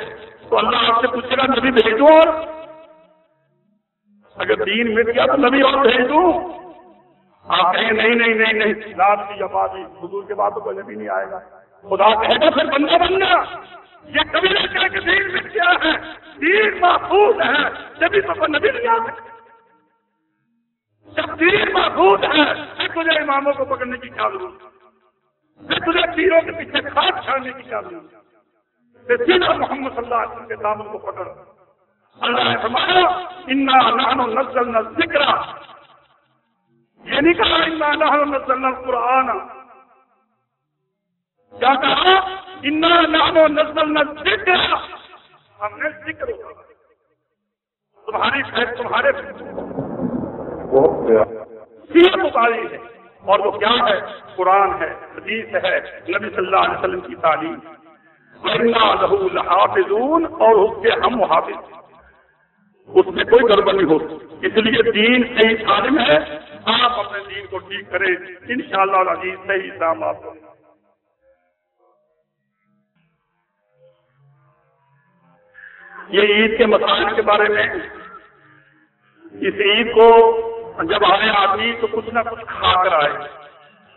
تو اللہ آپ سے پوچھے گا، نبی بھیجو اور؟ اگر دین مٹ گیا تو نبی اور بھیج دوں آپ کہیں نہیں نہیں نہیں نہیں رات کی آبادی حضور کے بعد تو کوئی نبی نہیں آئے گا۔ خدا کہے گا پھر بندہ بننا یہ کبھی نہ کہے کہ دین مٹ گیا ہے؟ دین محفوظ ہے۔ جبھی تو کوئی نبی نہیں آ سکتا جب دین محفوظ ہے۔ پھر تجھے اماموں کو پکڑنے کی کیا ضرورت پھر تجھے پیروں کے پیچھے کھاد چھاڑنے کی کیا ضرورت پھر سیدھا محمد صلی اللہ علیہ وسلم کے دامن کو پکڑ۔ اللہ نے فرمایا، انا نحن نزلنا الذکر. یہ نہیں کہا، انا نحن نزلنا القرآن. کیا کہا؟ انا نزلنا الذکر ہم نے ذکر تمہاری خیر تمہارے سیرت اتاری ہے اور وہ کیا ہے؟ قرآن ہے حدیث ہے نبی صلی اللہ علیہ وسلم کی تعلیم۔ لہو الحافظون اور اس کے ہم محافظ اس میں کوئی گڑبڑ نہیں ہوتی۔ اس لیے دین صحیح عالم ہے۔ آپ اپنے دین کو ٹھیک کریں۔ ان شاء اللہ صحیح اسلام آپ یہ عید کے مسائل کے بارے میں۔ اس عید کو جب آئے آدمی تو کچھ نہ کچھ کھا کر آئے۔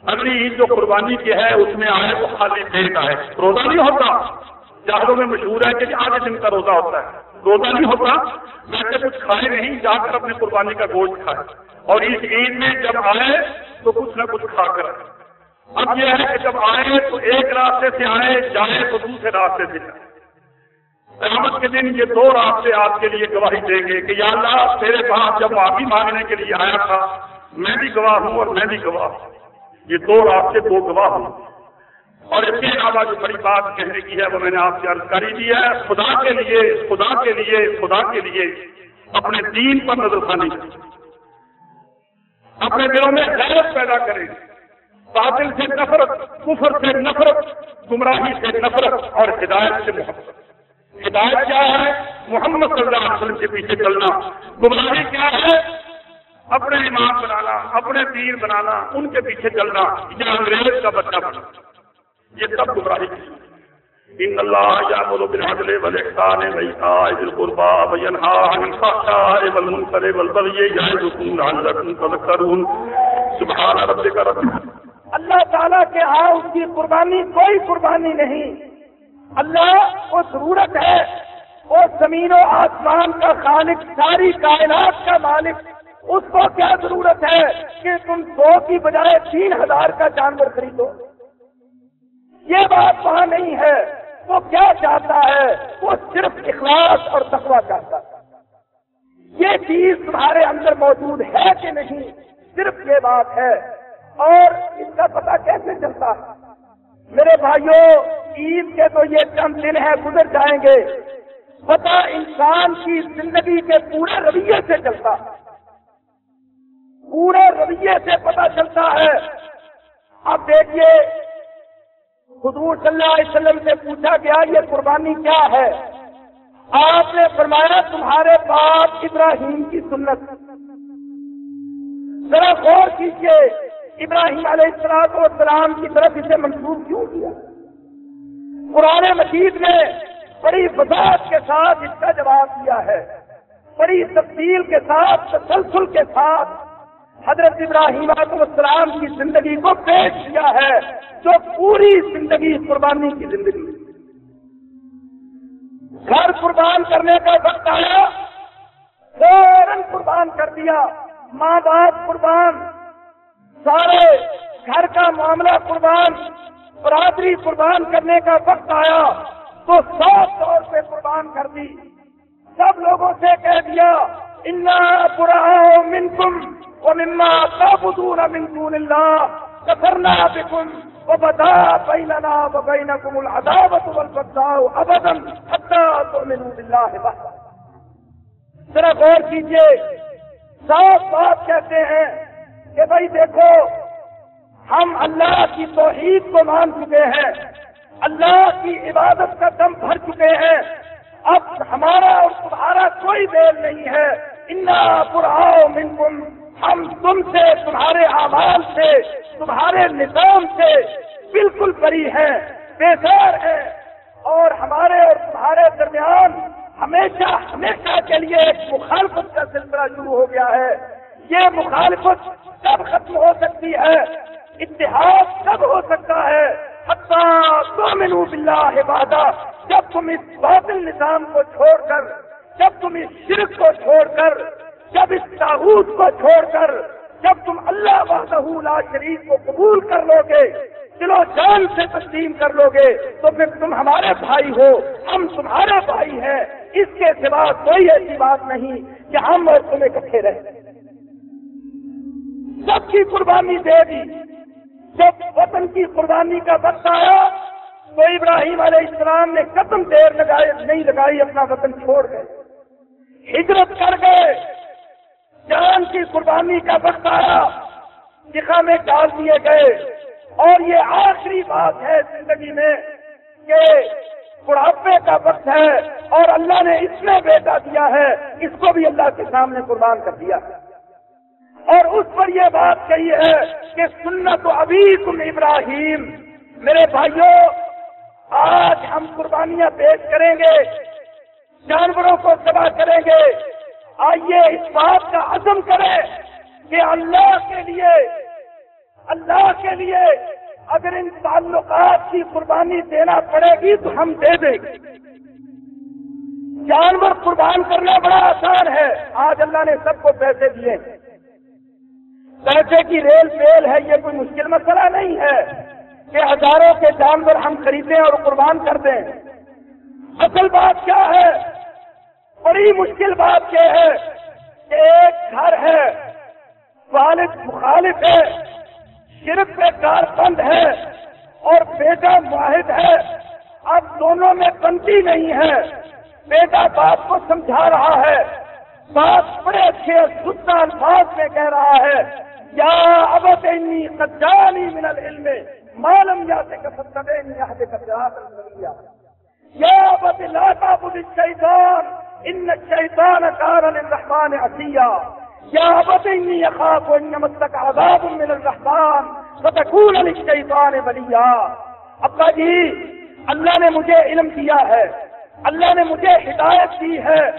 اگلی عید جو قربانی کی ہے، اس میں آئے تو خالی پیٹ آئے۔ روزہ نہیں ہوتا۔ جہازوں میں مشہور ہے کہ آدھے دن کا روزہ ہوتا ہے۔ روزہ نہیں ہوتا۔ ویسے کچھ کھائے نہیں، جا کر اپنی قربانی کا گوشت کھائے۔ اور اس عید میں جب آئے تو کچھ نہ کچھ کھا کر اب یہ ہے کہ جب آئے تو ایک راستے سے آئے، جائے تو دوسرے راستے سے جائے۔ قیامت کے دن یہ دو راستے آپ کے لیے گواہی دیں گے کہ یا اللہ تیرے پاس جب معافی مانگنے کے لیے آیا تھا، میں بھی گواہ ہوں اور میں بھی گواہ ہوں۔ یہ دو راستے، دو گواہ ہوں۔ اور اس کے علاوہ جو بڑی بات کہنے کی ہے، وہ میں نے آپ سے عرض کری دی ہے، خدا کے لیے، خدا کے لیے، خدا کے لیے اپنے دین پر نظر ثانی۔ اپنے دلوں میں غیرت پیدا کریں۔ باطل سے نفرت، کفر سے نفرت، گمراہی سے نفرت اور ہدایت سے محبت۔ ہدایت کیا ہے؟ محمد صلی اللہ علیہ وسلم کے پیچھے چلنا۔ گمراہی کیا ہے؟ اپنے امام بنانا، اپنے پیر بنانا، ان کے پیچھے چلنا۔ یہ انگریز کا بچہ بنانا یہ سب گمراہی کی۔ ان اللہ یامر بالعدل والاحسان وایتاء ذی القربى وینھا عن الفحشاء والمنکر والبغي یعظکم لعلکم تذکرون۔ سبحان ربک رب اللہ تعالیٰ کے ہاں اس کی قربانی، کوئی قربانی نہیں۔ اللہ کو ضرورت ہے وہ زمین و آسمان کا خالق، ساری کائنات کا مالک، اس کو کیا ضرورت ہے کہ تم سو کی بجائے تین ہزار کا جانور خریدو؟ یہ بات وہاں نہیں ہے۔ وہ کیا چاہتا ہے؟ وہ صرف اخلاص اور تقوی چاہتا ہے۔ یہ چیز تمہارے اندر موجود ہے کہ نہیں؟ صرف یہ بات ہے۔ اور اس کا پتہ کیسے چلتا ہے؟ میرے بھائیوں عید کے تو یہ چند دن ہیں، گزر جائیں گے۔ پتا انسان کی زندگی کے پورے رویے سے چلتا۔ ہے پورے رویے سے پتا چلتا ہے۔ اب دیکھیے، حضور صلی اللہ علیہ وسلم سے پوچھا گیا، یہ قربانی کیا ہے؟ آپ نے فرمایا، تمہارے باپ ابراہیم کی سنت۔ ذرا غور کیجیے ابراہیم علیہ السلام والسلام کی طرف اسے منسوخ کیوں کیا؟ قرآن مجید نے بڑی وضاحت کے ساتھ اس کا جواب دیا ہے۔ بڑی تفصیل کے ساتھ، تسلسل کے ساتھ حضرت ابراہیم علیہ السلام کی زندگی کو پیش کیا ہے، جو پوری زندگی قربانی کی زندگی۔ گھر قربان کرنے کا وقت آیا، فوراً قربان کر دیا، ماں باپ قربان۔ سارے گھر کا معاملہ قربان، برادری قربان کرنے کا وقت آیا تو صاف طور پہ قربان کر دی۔ سب لوگوں سے کہہ دیا، انا برا من تم وہ مما تابدون من دون اللہ کفرنا بکم وبدا بیننا وبینکم العداوت والبغضاء ابدا حتى تؤمنوا بالله وحده۔ ذرا غور کیجیے، صاف بات کہتے ہیں کہ بھائی دیکھو، ہم اللہ کی توحید کو مان چکے ہیں، اللہ کی عبادت کا دم بھر چکے ہیں، اب ہمارا اور تمہارا کوئی بیل نہیں ہے۔ انا براؤ منکم ہم تم سے، تمہارے آواز سے، تمہارے نظام سے بالکل بری ہے بےزار ہے اور ہمارے اور تمہارے درمیان ہمیشہ ہمیشہ کے لیے ایک مخالفت کا سلسلہ شروع ہو گیا ہے۔ یہ مخالفت کب ختم ہو سکتی ہے؟ اتحاد کب ہو سکتا ہے؟ باللہ وعدہ جب تم اس باطل نظام کو چھوڑ کر، جب تم اس شرک کو چھوڑ کر، جب اس تاحود کو چھوڑ کر، جب تم اللہ وحدہ لا شریف کو قبول کر لو گے دلو جان سے تسلیم کر لو گے، تو پھر تم ہمارے بھائی ہو، ہم تمہارے بھائی ہیں۔ اس کے سوا کوئی ایسی بات نہیں کہ ہم اور تم اکٹھے رہیں۔ سب کی قربانی دے دی، جب وطن کی قربانی کا وقت آیا، تو ابراہیم علیہ السلام نے قدم دیر لگائے نہیں لگائی، اپنا وطن چھوڑ گئے۔ ہجرت کر گئے۔ جان کی قربانی کا وقت آیا دکھا میں ڈال دیے گئے۔ اور یہ آخری بات ہے زندگی میں کہ بڑھاپے کا وقت ہے اور اللہ نے اس میں بیٹا دیا ہے، اس کو بھی اللہ کے سامنے قربان کر دیا ہے۔ اور اس پر یہ بات کہی ہے کہ سنت ابھی تم ابراہیم۔ میرے بھائیوں آج ہم قربانیاں پیش کریں گے، جانوروں کو تباہ کریں گے۔ آئیے اس بات کا عزم کریں کہ اللہ کے لیے، اللہ کے لیے اگر ان تعلقات کی قربانی دینا پڑے گی تو ہم دے دیں گے۔ جانور قربان کرنا بڑا آسان ہے۔ آج اللہ نے سب کو پیسے دیے۔ ہیں پیسے کی ریل فیل ہے، یہ کوئی مشکل مسئلہ نہیں ہے کہ ہزاروں کے جانور ہم خریدیں اور قربان کر دیں۔ اصل بات کیا ہے؟ بڑی مشکل بات یہ ہے کہ ایک گھر ہے، والد مخالف ہے شرک پہ کار بند ہے اور بیٹا واحد ہے۔ اب دونوں میں بنتی نہیں ہے۔ بیٹا باپ کو سمجھا رہا ہے۔ باپ بڑے اچھے ستا الفاظ میں کہہ رہا ہے۔ یا ابت انی قدانی من العلم معلوم جاتے کا فتبینی احد کا جہاز یا ابت، لا تعبد الشیطان، ان الشیطان کان للرحمن عصیا۔ یا ابت انی اخاف ان یمسک عذاب من الرحمن، فتکون للشیطان ولیا ابا جی اللہ نے مجھے علم دیا ہے، اللہ نے مجھے ہدایت دی ہے۔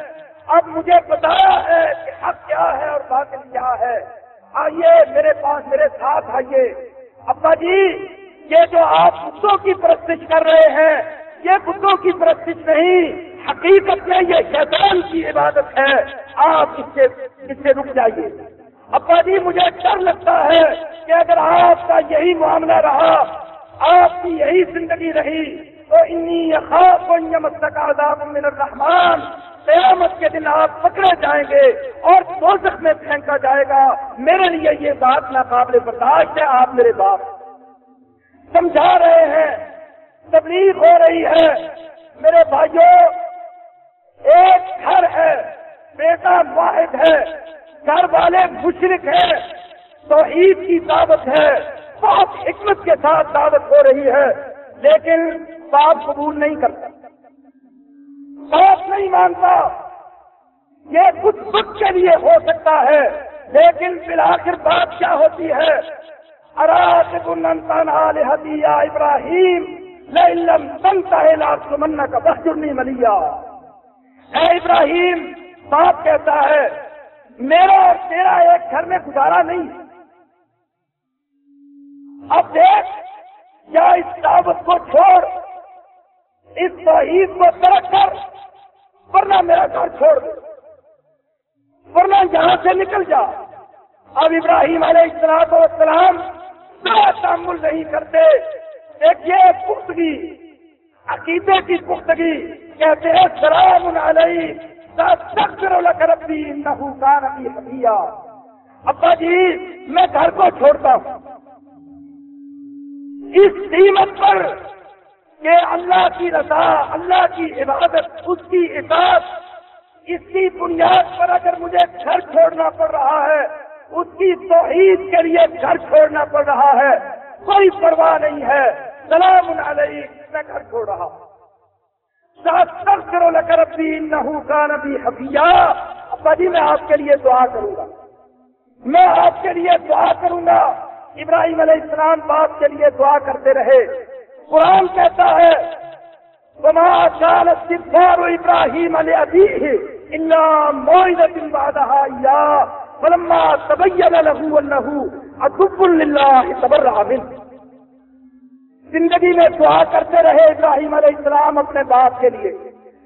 اب مجھے بتایا ہے کہ حق کیا ہے اور باطل کیا ہے۔ آئیے، میرے پاس میرے ساتھ آئیے۔ ابا جی یہ جو آپ بتوں کی پرستش کر رہے ہیں، یہ بتوں کی پرستش نہیں، حقیقت میں یہ شیطان کی عبادت ہے۔ آپ اس سے اس سے رک جائیے۔ ابا جی مجھے ڈر لگتا ہے کہ اگر آپ کا یہی معاملہ رہا، آپ کی یہی زندگی رہی انی خواب عذاب من الرحمان قیامت کے دن آپ پکڑے جائیں گے اور دوزخ میں پھینکا جائے گا۔ میرے لیے یہ بات ناقابل برداشت ہے، آپ میرے باپ۔ سمجھا رہے ہیں، تبلیغ ہو رہی ہے۔ میرے بھائیوں ایک گھر ہے، بیٹا واحد ہے، گھر والے مشرق ہیں۔ تو عید کی دعوت ہے، بہت حکمت کے ساتھ دعوت ہو رہی ہے۔ لیکن باپ قبول نہیں کرتا۔ باپ نہیں مانتا۔ یہ کچھ وقت کے لیے ہو سکتا ہے، لیکن پھر بات کیا ہوتی ہے۔ اراج حدیہ ابراہیم سمنا کا بہجرنی ملیا۔ اے ابراہیم، باپ کہتا ہے، میرا اور تیرا ایک گھر میں گزارا نہیں۔ اب دیکھ، کیا اس دعوت کو چھوڑ اس توحید کو ترک کر، ورنہ میرا گھر چھوڑ دے۔ ورنہ یہاں سے نکل جا۔ اب ابراہیم علیہ السلام السلام بڑا تعمل نہیں کرتے۔ دیکھیے پختگی، عقیدے کی پختگی، کہتے ہیں، سلام علیہ ربی نحو کان ابھی حبیہ ابا جی میں گھر کو چھوڑتا ہوں۔ اس قیمت پر کہ اللہ کی رضا، اللہ کی عبادت اس کی اطاعت اس کی بنیاد پر اگر مجھے گھر چھوڑنا پڑ رہا ہے، اس کی توحید کے لیے گھر چھوڑنا پڑ رہا ہے، کوئی پرواہ نہیں ہے۔ سلام علیہ میں گھر چھوڑ رہا کرو لکربی نحو نبی حفیہ ابا جی میں آپ کے لیے دعا کروں گا۔ میں آپ کے لیے دعا کروں گا۔ ابراہیم علیہ السلام باپ کے لیے دعا کرتے رہے۔ قرآن کہتا ہے ابراہیم علیہ ابھی فلما تبین له انه ادب لله تبرع منه۔ زندگی میں دعا کرتے رہے ابراہیم علیہ السلام اپنے باپ کے لیے۔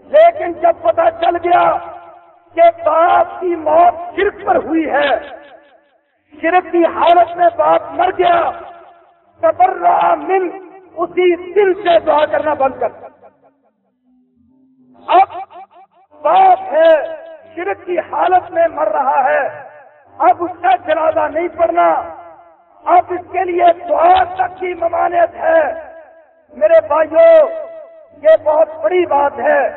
لیکن جب پتا چل گیا کہ باپ کی موت شرک پر ہوئی ہے، شرک کی حالت میں باپ مر گیا، تبرع من اسی دل سے دعا کرنا بند کر۔ اب باپ ہے، شرک کی حالت میں مر رہا ہے۔ اب اس کا جنازہ نہیں پڑنا اب اس کے لیے دعا تک کی ممانعت ہے۔ میرے بھائیوں یہ بہت بڑی بات ہے۔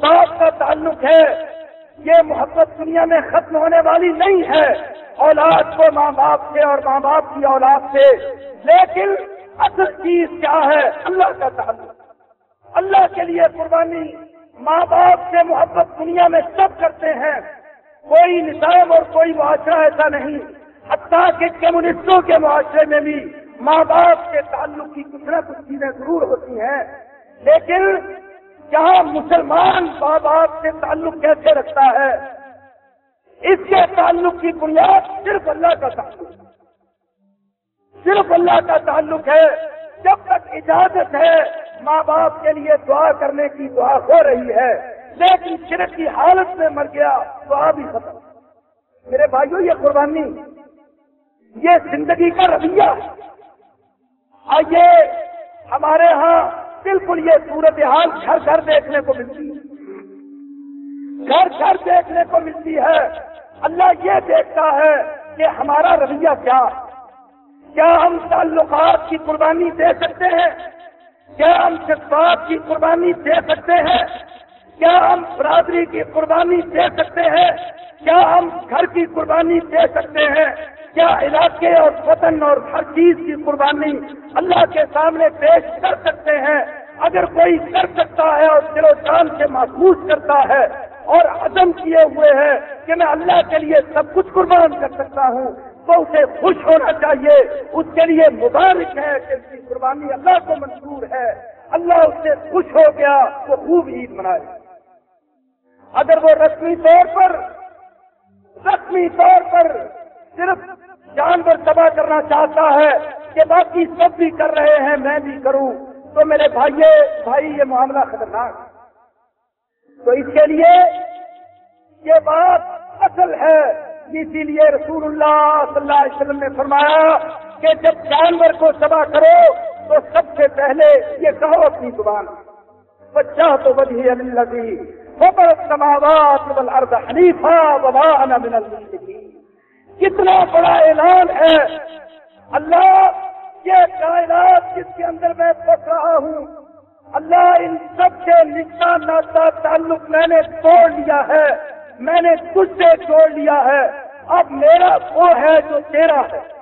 باپ کا تعلق ہے، یہ محبت دنیا میں ختم ہونے والی نہیں ہے۔ اولاد کو ماں باپ سے اور ماں باپ کی اولاد سے۔ لیکن اصل چیز کیا ہے؟ اللہ کا تعلق۔ اللہ کے لیے قربانی، ماں باپ سے محبت دنیا میں سب کرتے ہیں۔ کوئی نظام اور کوئی معاشرہ ایسا نہیں۔ حتیٰ کہ کمیونسٹوں کے معاشرے میں بھی ماں باپ کے تعلق کی کچھ نہ کچھ چیزیں ضرور ہوتی ہیں۔ لیکن جہاں مسلمان ماں باپ سے تعلق کیسے رکھتا ہے؟ اس کے تعلق کی بنیاد صرف اللہ کا تعلق ہے۔ صرف اللہ کا تعلق ہے۔ جب تک اجازت ہے، ماں باپ کے لیے دعا کرنے کی دعا ہو رہی ہے۔ لیکن شرک کی حالت میں مر گیا، دعا بھی ختم۔ میرے بھائیوں یہ قربانی، یہ زندگی کا رویہ۔ آئیے، ہمارے ہاں بالکل یہ صورت حال گھر گھر دیکھنے کو ملتی ہے۔ گھر گھر دیکھنے کو ملتی ہے۔ اللہ یہ دیکھتا ہے کہ ہمارا رویہ کیا۔ کیا ہم تعلقات کی قربانی دے سکتے ہیں؟ کیا ہم جذبات کی قربانی دے سکتے ہیں؟ کیا ہم برادری کی قربانی دے سکتے ہیں؟ کیا ہم گھر کی قربانی دے سکتے ہیں؟ کیا علاقے اور وطن اور ہر چیز کی قربانی اللہ کے سامنے پیش کر سکتے ہیں؟ اگر کوئی کر سکتا ہے اور دل و جان سے محسوس کرتا ہے اور عدم کیے ہوئے ہیں کہ میں اللہ کے لیے سب کچھ قربان کر سکتا ہوں تو اسے خوش ہونا چاہیے۔ اس کے لیے مبارک ہے کہ اس کی قربانی اللہ کو منظور ہے۔ اللہ اس سے خوش ہو گیا، وہ خوب عید منائے۔ اگر وہ رسمی طور پر، رسمی طور پر صرف جانور تباہ کرنا چاہتا ہے کہ باقی سب بھی کر رہے ہیں، میں بھی کروں، تو میرے بھائی بھائی، یہ معاملہ خطرناک تو اس کے لیے یہ بات اصل ہے۔ اسی لیے رسول اللہ صلی اللہ علیہ وسلم نے فرمایا کہ جب جانور کو سبا کرو تو سب سے پہلے یہ کہو اپنی زبان۔ بچہ تو بدھی الذی فطر السماوات والارض حنیفا وما انا من المشرکین۔ کتنا بڑا اعلان ہے۔ اللہ یہ کائنات جس کے اندر میں پڑھ رہا ہوں، اللہ ان سب کے نشا ناتا تعلق میں نے توڑ لیا ہے۔ میں نے تجھ سے چھوڑ لیا ہے۔ اب میرا وہ ہے جو تیرا ہے۔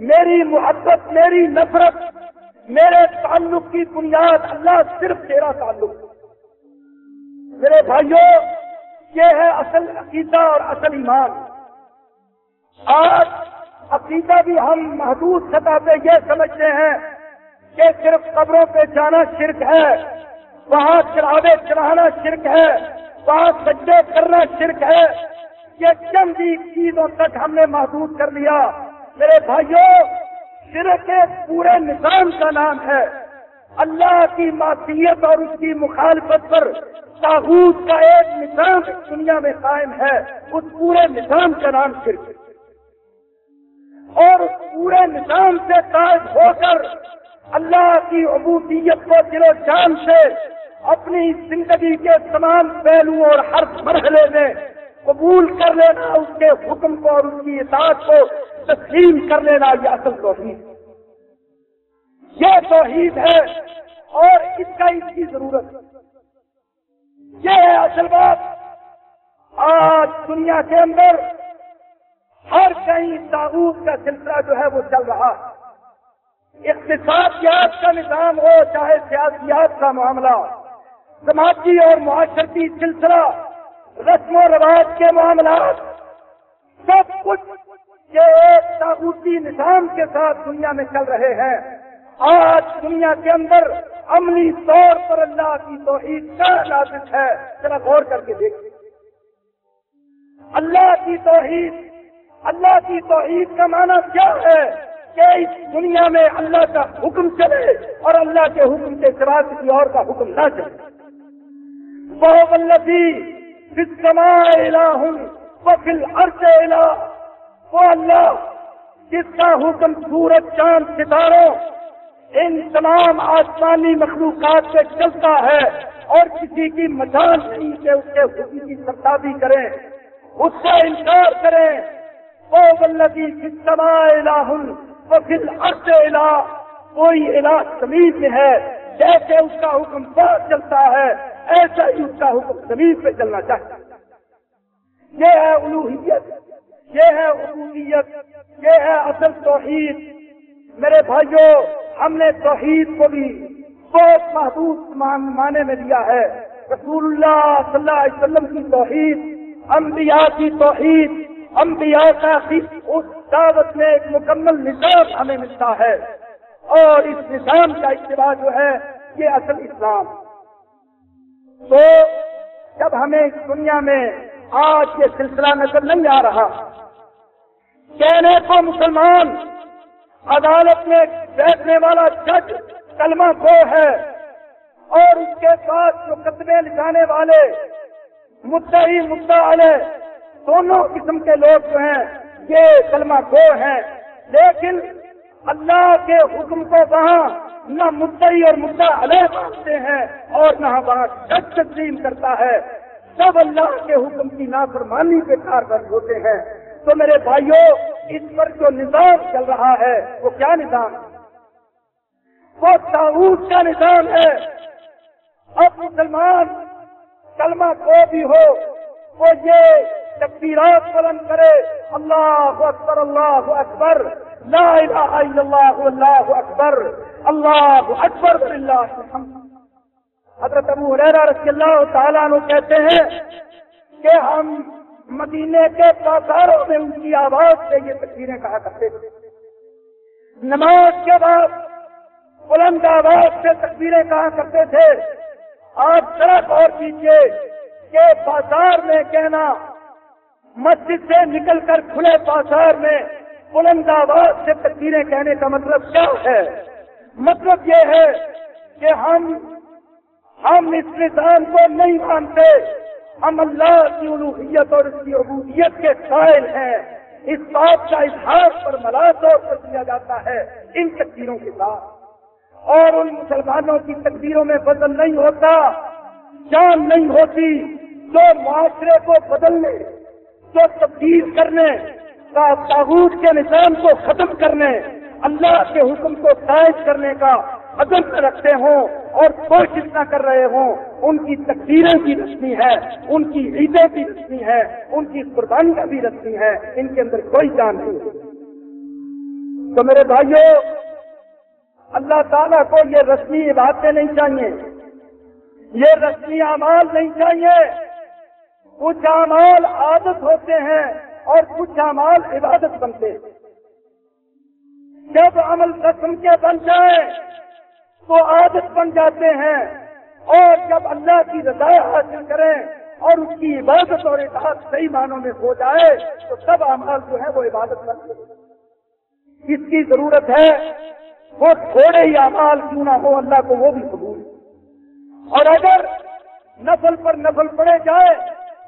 میری محبت، میری نفرت، میرے تعلق کی بنیاد اللہ صرف تیرا تعلق۔ میرے بھائیوں یہ ہے اصل عقیدہ اور اصل ایمان۔ آج عقیدہ بھی ہم محدود سطح پہ یہ سمجھتے ہیں کہ صرف قبروں پہ جانا شرک ہے، وہاں چڑھاوے چڑھانا شرک ہے، وہاں سجدے کرنا شرک ہے۔ یہ چند ہی چیزوں تک ہم نے محدود کر لیا۔ میرے بھائیوں، شرک ایک پورے نظام کا نام ہے۔ اللہ کی معصیت اور اس کی مخالفت پر تاغوت کا ایک نظام دنیا میں قائم ہے۔ اس پورے نظام کا نام شرک اور اس پورے نظام سے قائد ہو کر اللہ کی عبودیت کو دل و جان سے اپنی زندگی کے تمام پہلوؤں اور ہر مرحلے میں قبول کر لینا، اس کے حکم کو اور اس کی اطاعت کو تسلیم کر لینا، یہ اصل توحید یہ توحید ہے اور اس کا اس کی ضرورت یہ ہے اصل بات۔ آج دنیا کے اندر ہر کہیں تعبت کا سلسلہ جو ہے وہ چل رہا ہے۔ اقتصادیات کا نظام ہو، چاہے سیاسیات کا معاملہ، سماجی اور معاشرتی سلسلہ رسم و رواج کے معاملات، سب کچھ یہ ایک تابوتی نظام کے ساتھ دنیا میں چل رہے ہیں۔ آج دنیا کے اندر عملی طور پر اللہ کی توحید کا لازم ہے۔ ذرا غور کر کے دیکھیں اللہ کی توحید، اللہ کی توحید کا معنی کیا ہے کہ اس دنیا میں اللہ کا حکم چلے اور اللہ کے حکم کے سوا کسی اور کا حکم نہ چلے؟ بہت الہ وہ اللہ، جس کا حکم سورج، چاند، ستاروں، ان تمام آسمانی مخلوقات سے چلتا ہے اور کسی کی مجان نہیں کہ اس کے حکم کی سردابی کریں، اس کا انکار کریں۔ وہ ولدی سما الہ وہ پھر ارد الہ، کوئی الہ زمین میں ہے جیسے اس کا حکم بہت چلتا ہے۔ ایسا ہی اس کا حکم زمین پہ چلنا چاہتا یہ ہے الوحیت یہ ہے عبودیت، یہ ہے اصل توحید۔ میرے بھائیوں ہم نے توحید کو بھی بہت محدود معنی میں لیا ہے۔ رسول اللہ صلی اللہ علیہ وسلم کی توحید، انبیاء کی توحید، انبیاء کا اس دعوت میں ایک مکمل نظام ہمیں ملتا ہے۔ اور اس نظام کا اتباع جو ہے، یہ اصل اسلام۔ تو جب ہمیں اس دنیا میں آج یہ سلسلہ نظر نہیں آ رہا، کہنے کو مسلمان، عدالت میں بیٹھنے والا جج کلمہ کو ہے اور اس کے بعد جو قدمے لکھانے والے، مدعی، مدعا والے دونوں قسم کے لوگ جو ہیں، یہ کلمہ گو ہیں۔ لیکن اللہ کے حکم کو وہاں نہ مدعی اور مدعا علیہ مانتے ہیں اور نہ وہاں جج تسلیم کرتا ہے۔ سب اللہ کے حکم کی نافرمانی پہ کارگر ہوتے ہیں، تو میرے بھائیوں اس پر جو نظام چل رہا ہے، وہ کیا نظام؟ وہ تعاون کا نظام ہے۔ اب مسلمان کلمہ کو بھی ہو، وہ یہ تکبیرات بلند کرے، اللہ اکبر اللہ اکبر۔ لا الہ الا اللہ اللہ اکبر اللہ اکبر اللہ حضرت ابو حریرہ رضی اللہ تعالیٰ عنہ کہتے ہیں کہ ہم مدینے کے بازاروں میں ان کی آواز سے یہ تکبیریں کہا کرتے تھے۔ نماز کے بعد، بلند آواز سے تکبیریں کہا کرتے تھے۔ آپ سڑک اور کیجیے کہ بازار میں کہنا، مسجد سے نکل کر کھلے بازار میں بلند آباد سے تقریریں کہنے کا مطلب کیا ہے؟ مطلب یہ ہے کہ ہم ہم اس نظام کو نہیں مانتے۔ ہم اللہ کی الوحیت اور اس کی عبودیت کے قائل ہیں۔ اس بات کا اظہار پر ملا طور پر دیا جاتا ہے ان تقریروں کے ساتھ۔ اور ان مسلمانوں کی تقدیروں میں بدل نہیں ہوتا، جان نہیں ہوتی۔ جو معاشرے کو بدلنے، جو تبدیل کرنے کا تاغوت کے نظام کو ختم کرنے، اللہ کے حکم کو قائد کرنے کا عدم رکھتے ہوں اور کوشش نہ کر رہے ہوں، ان کی تقدیریں بھی رسمی ہے، ان کی عیدیں بھی رسمی ہے، ان کی قربانیاں بھی رسمی ہے ان کے اندر کوئی جان نہیں۔ تو میرے بھائیوں اللہ تعالیٰ کو یہ رسمی عبادتیں نہیں چاہیے، یہ رسمی اعمال نہیں چاہیے۔ کچھ اعمال عادت ہوتے ہیں اور کچھ اعمال عبادت بنتے۔ جب عمل رسم کے بن جائے تو عادت بن جاتے ہیں۔ اور جب اللہ کی رضا حاصل کریں اور اس کی عبادت اور اطاعت صحیح معنوں میں ہو جائے تو سب اعمال جو ہے وہ عبادت بن کس کی ضرورت ہے وہ تھوڑے ہی اعمال کیوں نہ ہو، اللہ کو وہ بھی قبول۔ اور اگر نسل پر نسل پڑے جائے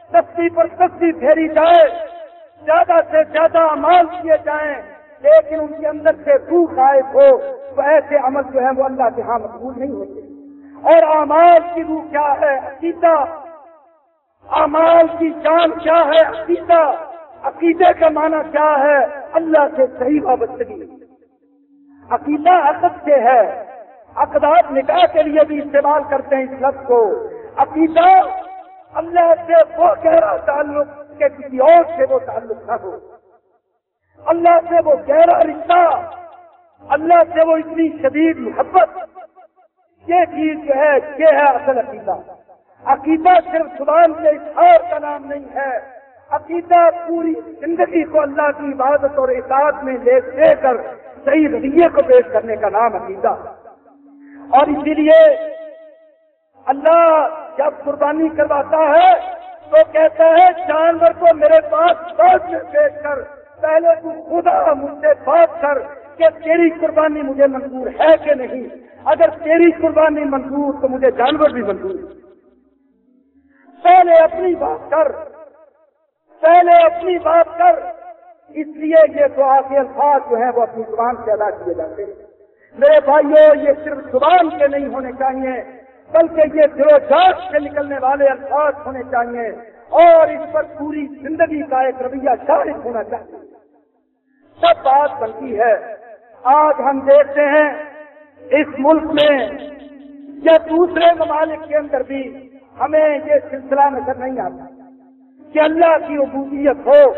سستی پر سستی پھیری جائے زیادہ سے زیادہ امال کیے جائیں، لیکن ان کے اندر سے روح غائب ہو، تو ایسے عمل جو ہے وہ اللہ کے ہاں مقبول نہیں ہوتے۔ اور امال کی روح کیا ہے؟ عقیدہ۔ امال کی جان کیا ہے؟ عقیدہ۔ عقیدے کا معنی کیا ہے؟ اللہ سے صحیح وابستگی۔ عقیدہ عقد سے ہے۔ عقدات نکاح کے لیے بھی استعمال کرتے ہیں اس لفظ کو۔ عقیدہ اللہ سے وہ گہرا تعلق کہ کسی اور سے وہ تعلق نہ ہو۔ اللہ سے وہ گہرا رشتہ، اللہ سے وہ اتنی شدید محبت۔ یہ چیز جو ہے، یہ ہے اصل عقیدہ۔ عقیدہ صرف زبان کے اشار کا نام نہیں ہے۔ عقیدہ پوری زندگی کو اللہ کی عبادت اور اطاعت میں لے دے کر صحیح رویے کو پیش کرنے کا نام عقیدہ۔ اور اسی لیے اللہ جب قربانی کرواتا ہے تو کہتا ہے، جانور کو میرے پاس بعد میں پیش کر، پہلے تو خدا مجھ سے بات کر کہ تیری قربانی مجھے منظور ہے کہ نہیں۔ اگر تیری قربانی منظور تو مجھے جانور بھی منظور۔ پہلے اپنی بات کر، پہلے اپنی بات کر۔ اس لیے یہ دعا کے الفاظ جو ہیں وہ اپنی زبان سے ادا کیے جاتے ہیں۔ میرے بھائیوں یہ صرف زبان کے نہیں ہونے چاہیے۔ بلکہ یہ دل و جات سے نکلنے والے الفاظ ہونے چاہیے اور اس پر پوری زندگی کا ایک رویہ شارف ہونا چاہیے۔ سب بات بنتی ہے۔ آج ہم دیکھتے ہیں اس ملک میں یا دوسرے ممالک کے اندر بھی ہمیں یہ سلسلہ نظر نہیں آتا کہ اللہ کی عبودیت ہو،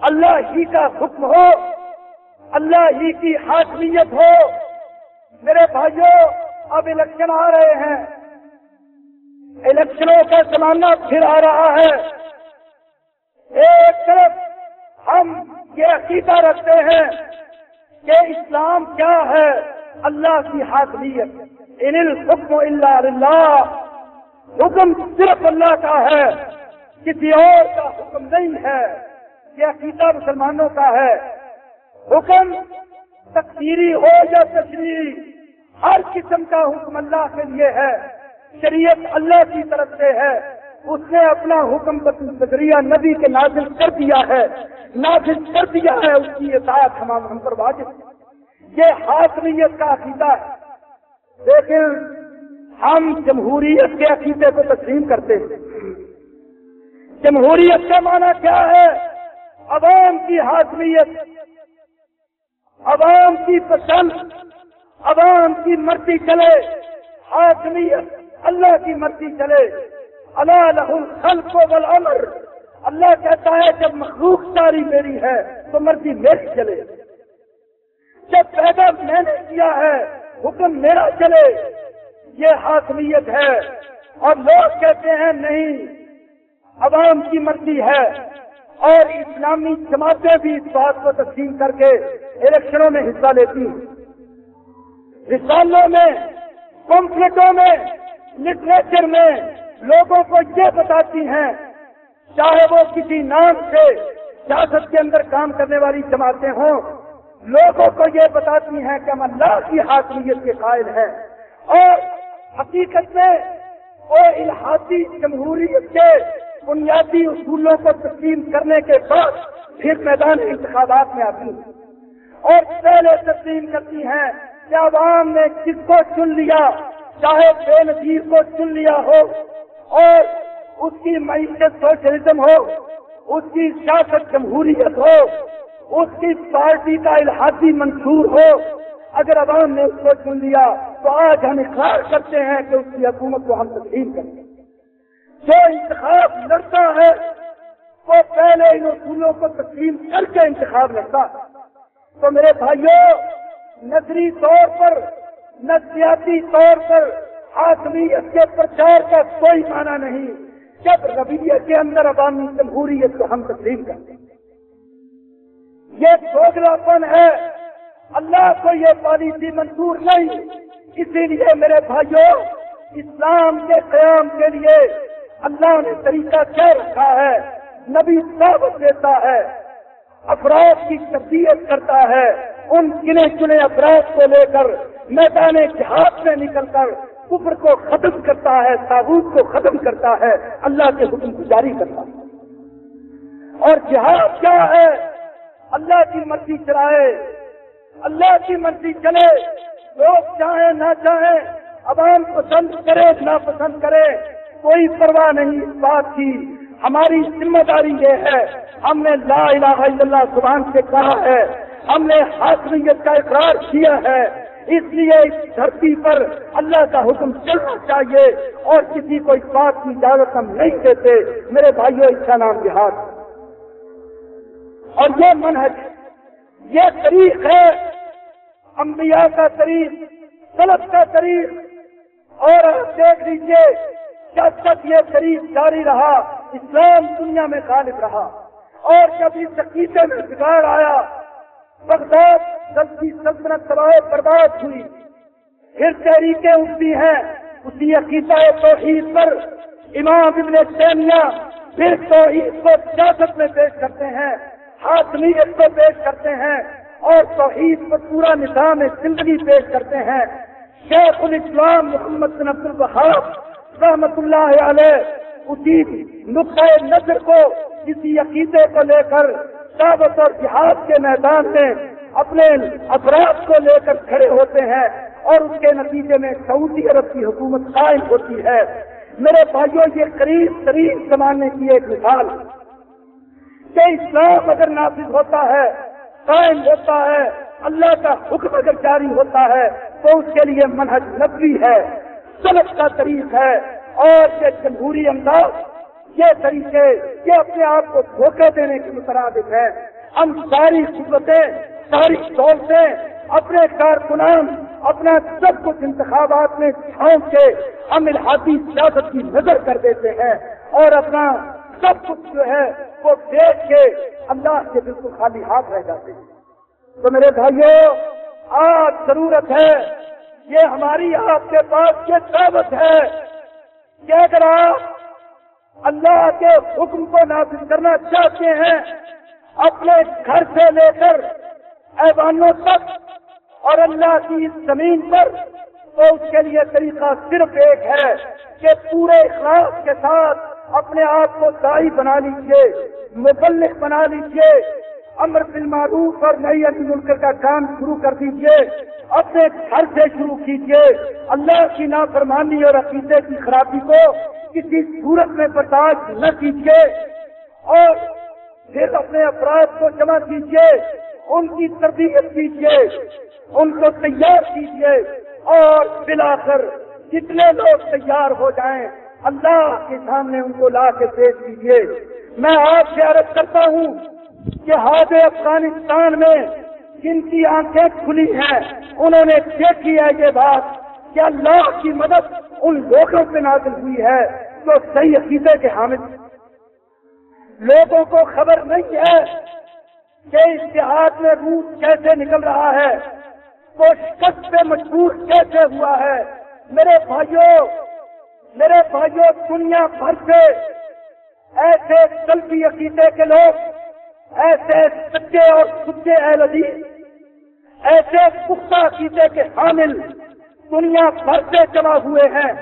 اللہ ہی کا حکم ہو، اللہ ہی کی حاکمیت ہو۔ میرے بھائیوں اب الیکشن آ رہے ہیں۔ الیکشنوں کا زمانہ پھر آ رہا ہے۔ ایک طرف ہم یہ عقیدہ رکھتے ہیں کہ اسلام کیا ہے؟ اللہ کی حاکمیت۔ ان الحکم اللہ اللہ حکم صرف اللہ کا ہے۔ کسی اور کا حکم نہیں ہے۔ یہ عقیدہ مسلمانوں کا ہے۔ حکم تقسیری ہو یا تشریح، ہر قسم کا حکم اللہ کے لیے ہے۔ شریعت اللہ کی طرف سے ہے۔ اس نے اپنا حکم نظریہ نبی کے نازل کر دیا ہے۔ نازل کر دیا ہے۔ اس کی اطاعت ہم ہم پر واجب یہ حاصلیت کا عقیدہ ہے۔ لیکن ہم جمہوریت کے عقیدے کو تسلیم کرتے ہیں۔ جمہوریت کا معنی کیا ہے؟ عوام کی حاصلیت عوام کی پسند، عوام کی مرضی چلے۔ حاصلیت اللہ کی مرضی چلے۔ اللہ لہ الخلق والامر۔ اللہ کہتا ہے، جب مخلوق ساری میری ہے، تو مرضی میری چلے۔ جب پیدا میں نے کیا ہے، حکم میرا چلے۔ یہ حاکمیت ہے۔ اور لوگ کہتے ہیں، نہیں، عوام کی مرضی ہے۔ اور اسلامی جماعتیں بھی اس بات کو تقسیم کر کے الیکشنوں میں حصہ لیتی ہیں۔ رسالوں میں کمپلیٹوں میں لٹریچر میں لوگوں کو یہ بتاتی ہیں، چاہے وہ کسی نام سے سیاست کے اندر کام کرنے والی جماعتیں ہوں، لوگوں کو یہ بتاتی ہیں کہ ہم اللہ کی حاکمیت کے قائل ہیں۔ اور حقیقت میں وہ الحاظی جمہوریت کے بنیادی اصولوں کو تسلیم کرنے کے بعد پھر میدان انتخابات میں آتی ہیں۔ اور پہلے تسلیم کرتی ہیں کہ عوام نے کس کو چن لیا چاہے بے نظیر کو چن لیا ہو اور اس کی معیشت سوشلزم ہو، اس کی سیاست جمہوریت ہو، اس کی پارٹی کا الحادی منصور ہو، اگر عوام نے اس کو چن لیا تو آج ہم اقرار کرتے ہیں کہ اس کی حکومت کو ہم تسلیم کریں جو انتخاب لڑتا ہے، وہ پہلے ان اصولوں کو تسلیم کر کے انتخاب لڑتا ہے۔ تو میرے بھائیوں نظری طور پر نفسیاتی طور پر حاکمیت کے پرچار کا کوئی معنی نہیں۔ جب رویے کے اندر عوامی جمہوریت کو ہم تسلیم کرتے ہیں۔ یہ چھوٹلاپن ہے۔ اللہ کو یہ پالیسی منظور نہیں۔ اسی لیے میرے بھائیوں اسلام کے قیام کے لیے اللہ نے طریقہ کیا رکھا ہے۔ نبی دعوت دیتا ہے۔ افراد کی تربیت کرتا ہے۔ ان گنے چنے افراد کو لے کر میدان جہاد میں نکل کر کفر کو ختم کرتا ہے تابوت کو ختم کرتا ہے، اللہ کے حکم کو جاری کرتا ہے۔ اور جہاد کیا ہے؟ اللہ کی مرضی چلائے، اللہ کی مرضی چلے۔ لوگ چاہیں، نہ چاہیں، عوام پسند کرے، نہ پسند کرے، کوئی پرواہ نہیں اس بات کی۔ ہماری ذمہ داری یہ ہے، ہم نے لا الہ الا اللہ زبان سے کہا ہے، ہم نے حاکمیت کا اقرار کیا ہے۔ اس لیے اس دھرتی پر اللہ کا حکم چلنا چاہیے اور کسی کو اس بات کی اجازت ہم نہیں دیتے۔ میرے بھائیوں اس کا نام جہاد۔ اور یہ منحج یہ طریق ہے۔ انبیاء کا طریق سلط کا طریق۔ اور آپ دیکھ لیجیے جب تک یہ طریق جاری رہا، اسلام دنیا میں غالب رہا۔ اور جب اس عقیدے میں بگاڑ آیا، بغداد سلطی سلطنت تباہ برباد ہوئی۔ پھر تحریکیں اٹھتی ہیں۔ اسی عقیدہ توحید پر امام ابن تیمیہ پھر توحید کو سیاست میں پیش کرتے ہیں، حاکمیت کو پیش کرتے ہیں اور توحید پر پورا نظام زندگی پیش کرتے ہیں۔ شیخ الاسلام محمد بن عبد البحاب رحمت اللہ علیہ اسی نقطۂ نظر کو کسی عقیدے کو لے کر دعوت اور جہاد کے میدان میں اپنے افراد کو لے کر کھڑے ہوتے ہیں اور اس کے نتیجے میں سعودی عرب کی حکومت قائم ہوتی ہے۔ میرے بھائیوں یہ قریب ترین زمانے کی ایک مثال۔ کہ اسلام اگر نافذ ہوتا ہے، قائم ہوتا ہے، اللہ کا حکم اگر جاری ہوتا ہے، تو اس کے لیے منہج نبی ہے سلط کا طریق ہے۔ اور یہ جمہوری انداز، یہ طریقے، یہ اپنے آپ کو دھوکے دینے کے مترادف ہے۔ ہم ساری قوتیں ساری دولتیں اپنے کارکنان اپنا سب کچھ انتخابات میں چھونک کے ہم الحادی سیاست کی نظر کر دیتے ہیں اور اپنا سب کچھ جو ہے وہ دیکھ کے اللہ سے بالکل خالی ہاتھ رہ جاتے ہیں۔ تو میرے بھائیوں آج ضرورت ہے، یہ ہماری آپ کے پاس یہ دعوت ہے کہ اگر آپ اللہ کے حکم کو نافذ کرنا چاہتے ہیں، اپنے گھر سے لے کر ایوانوں تک اور اللہ کی اس زمین پر تو اس کے لیے طریقہ صرف ایک ہے کہ پورے اخلاق کے ساتھ اپنے آپ کو دائی بنا لیجیے مبلک بنا لیجیے امر بالمعروف اور نئی علی ملک کا کام شروع کر دیجیے اپنے گھر سے شروع کیجیے اللہ کی نافرمانی اور عقیدے کی خرابی کو کسی صورت میں برداشت نہ کیجیے اور پھر اپنے افراد کو جمع کیجیے ان کی تربیت کیجیے ان کو تیار کیجیے اور بلا کر جتنے لوگ تیار ہو جائیں، اللہ کے سامنے ان کو لا کے پیش کیجیے میں آپ سے عرض کرتا ہوں کہ حاد افغانستان میں جن کی آنکھیں کھلی ہیں، انہوں نے دیکھی ہے یہ بات کہ اللہ کی مدد ان لوگوں پہ نازل ہوئی ہے جو صحیح عقیدے کے حامل لوگوں کو خبر نہیں ہے کہ اشتہار میں روس کیسے نکل رہا ہے؟ وہ شخص پہ مجبور کیسے ہوا ہے؟ میرے بھائیوں میرے بھائیوں دنیا بھر سے ایسے سلفی عقیدے کے لوگ، ایسے سچے اور سچے اہل عدیز ایسے پختہ عقیدے کے حامل دنیا بھر سے جمع ہوئے ہیں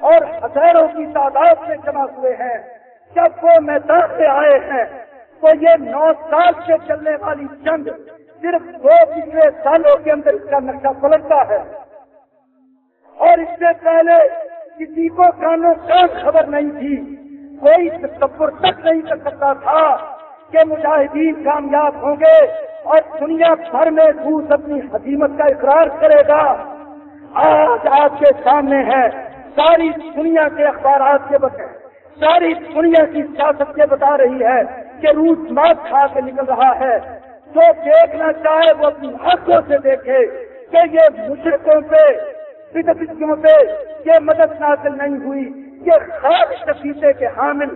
اور ہزاروں کی تعداد میں جمع ہوئے ہیں۔ جب وہ میدان سے آئے ہیں تو یہ نو سال سے چلنے والی جنگ صرف دو پچھلے سالوں کے اندر اس کا نقشہ پلٹتا ہے۔ اور اس سے پہلے کسی کو کانوں کان خبر نہیں تھی، کوئی تصور تک نہیں کر سکتا تھا کہ مجاہدین کامیاب ہوں گے اور دنیا بھر میں روس اپنی حکیمت کا اقرار کرے گا۔ آج آپ کے سامنے ہے ساری دنیا کے اخبارات کے بتا ساری دنیا کی سیاست کے بتا رہی ہے۔ کہ روس مات کھا کے نکل رہا ہے۔ جو دیکھنا چاہے وہ اپنی آنکھوں سے دیکھے کہ یہ مشرقوں پہ پہ یہ مدد نازل نہیں ہوئی، یہ خاص عقیدے کے حامل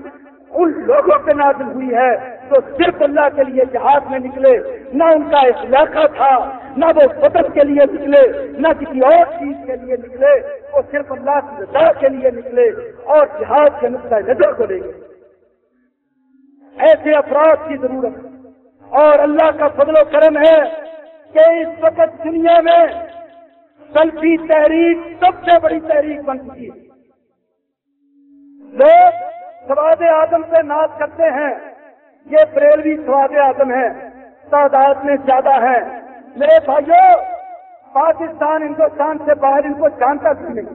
ان لوگوں پہ نازل ہوئی ہے۔ تو صرف اللہ کے لیے جہاد میں نکلے، نہ ان کا علاقہ تھا، نہ وہ قدر کے لیے نکلے، نہ کسی اور چیز کے لیے نکلے، وہ صرف اللہ کی رضا کے لیے نکلے اور جہاد کے نقطۂ نظر کو لے گئے۔ ایسے افراد کی ضرورت ہے۔ اور اللہ کا فضل و کرم ہے کہ اس وقت دنیا میں سلفی تحریک سب سے بڑی تحریک بن چکی ہے۔ لوگ سواد آدم سے ناز کرتے ہیں۔ یہ بریلوی سواد آدم ہے۔ تعداد میں زیادہ ہے۔ میرے بھائیوں پاکستان، ہندوستان سے باہر ان کو جانتا بھی نہیں۔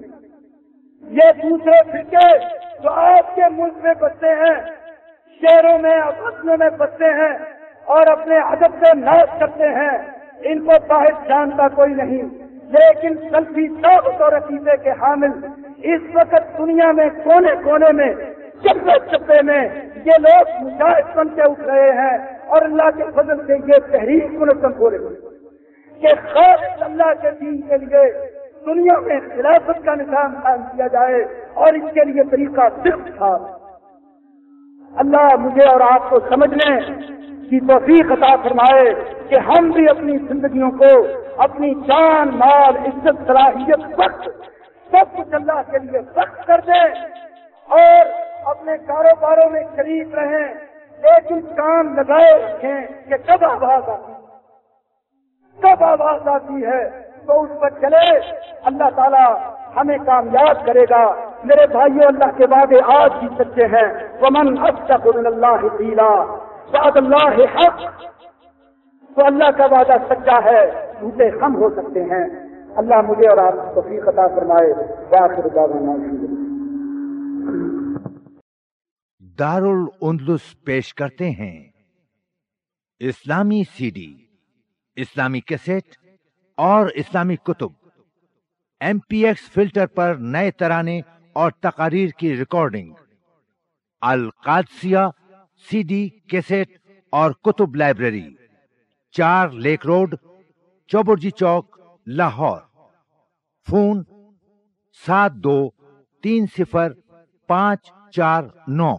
یہ دوسرے فرقے جو آپ کے ملک میں بستے ہیں شہروں میں اپنوں میں بستے ہیں اور اپنے ادب سے ناز کرتے ہیں۔ ان کو باہر جانتا کوئی نہیں، لیکن سلفی سب اور عقیدے کے حامل۔ اس وقت دنیا میں کونے کونے میں، چپے چپے میں یہ لوگ مجاہد بن کے اٹھ رہے ہیں اور اللہ کے فضل سے یہ تحریر منظم ہو رہی کہ خاص اللہ کے دین کے لیے دنیا میں خلافت کا نظام قائم کیا جائے اور اس کے لیے طریقہ صرف تھا۔ اللہ مجھے اور آپ کو سمجھنے کی توفیق عطا فرمائے کہ ہم بھی اپنی زندگیوں کو اپنی جان، مال، عزت، صلاحیت وقت سب کچھ اللہ کے لیے وقت کر دیں اور اپنے کاروباروں میں شریک رہیں، لیکن کام لگائے رکھیں کہ کب آواز آتی کب آواز آتی ہے؟ تو اس پر چلے۔ اللہ تعالیٰ ہمیں کامیاب کرے گا۔ میرے بھائیوں اللہ کے وعدے آج بھی سچے ہیں۔ ومن تک اللہ باد اللہ حق۔ تو اللہ کا وعدہ سچا ہے۔ جھوٹے ہم ہو سکتے ہیں۔ اللہ مجھے اور آپ کو عطا فرمائے۔ دار الاندلس پیش کرتے ہیں۔ اسلامی سی ڈی، اسلامی کیسٹ اور اسلامی کتب۔ ایم پی ایکس فلٹر پر نئے ترانے اور تقاریر کی ریکارڈنگ۔ القادسیہ سی ڈی کیسٹ اور کتب لائبریری۔ چار لیک روڈ، چوبرجی چوک، لاہور۔ فون سات دو تین صفر پانچ چار نو۔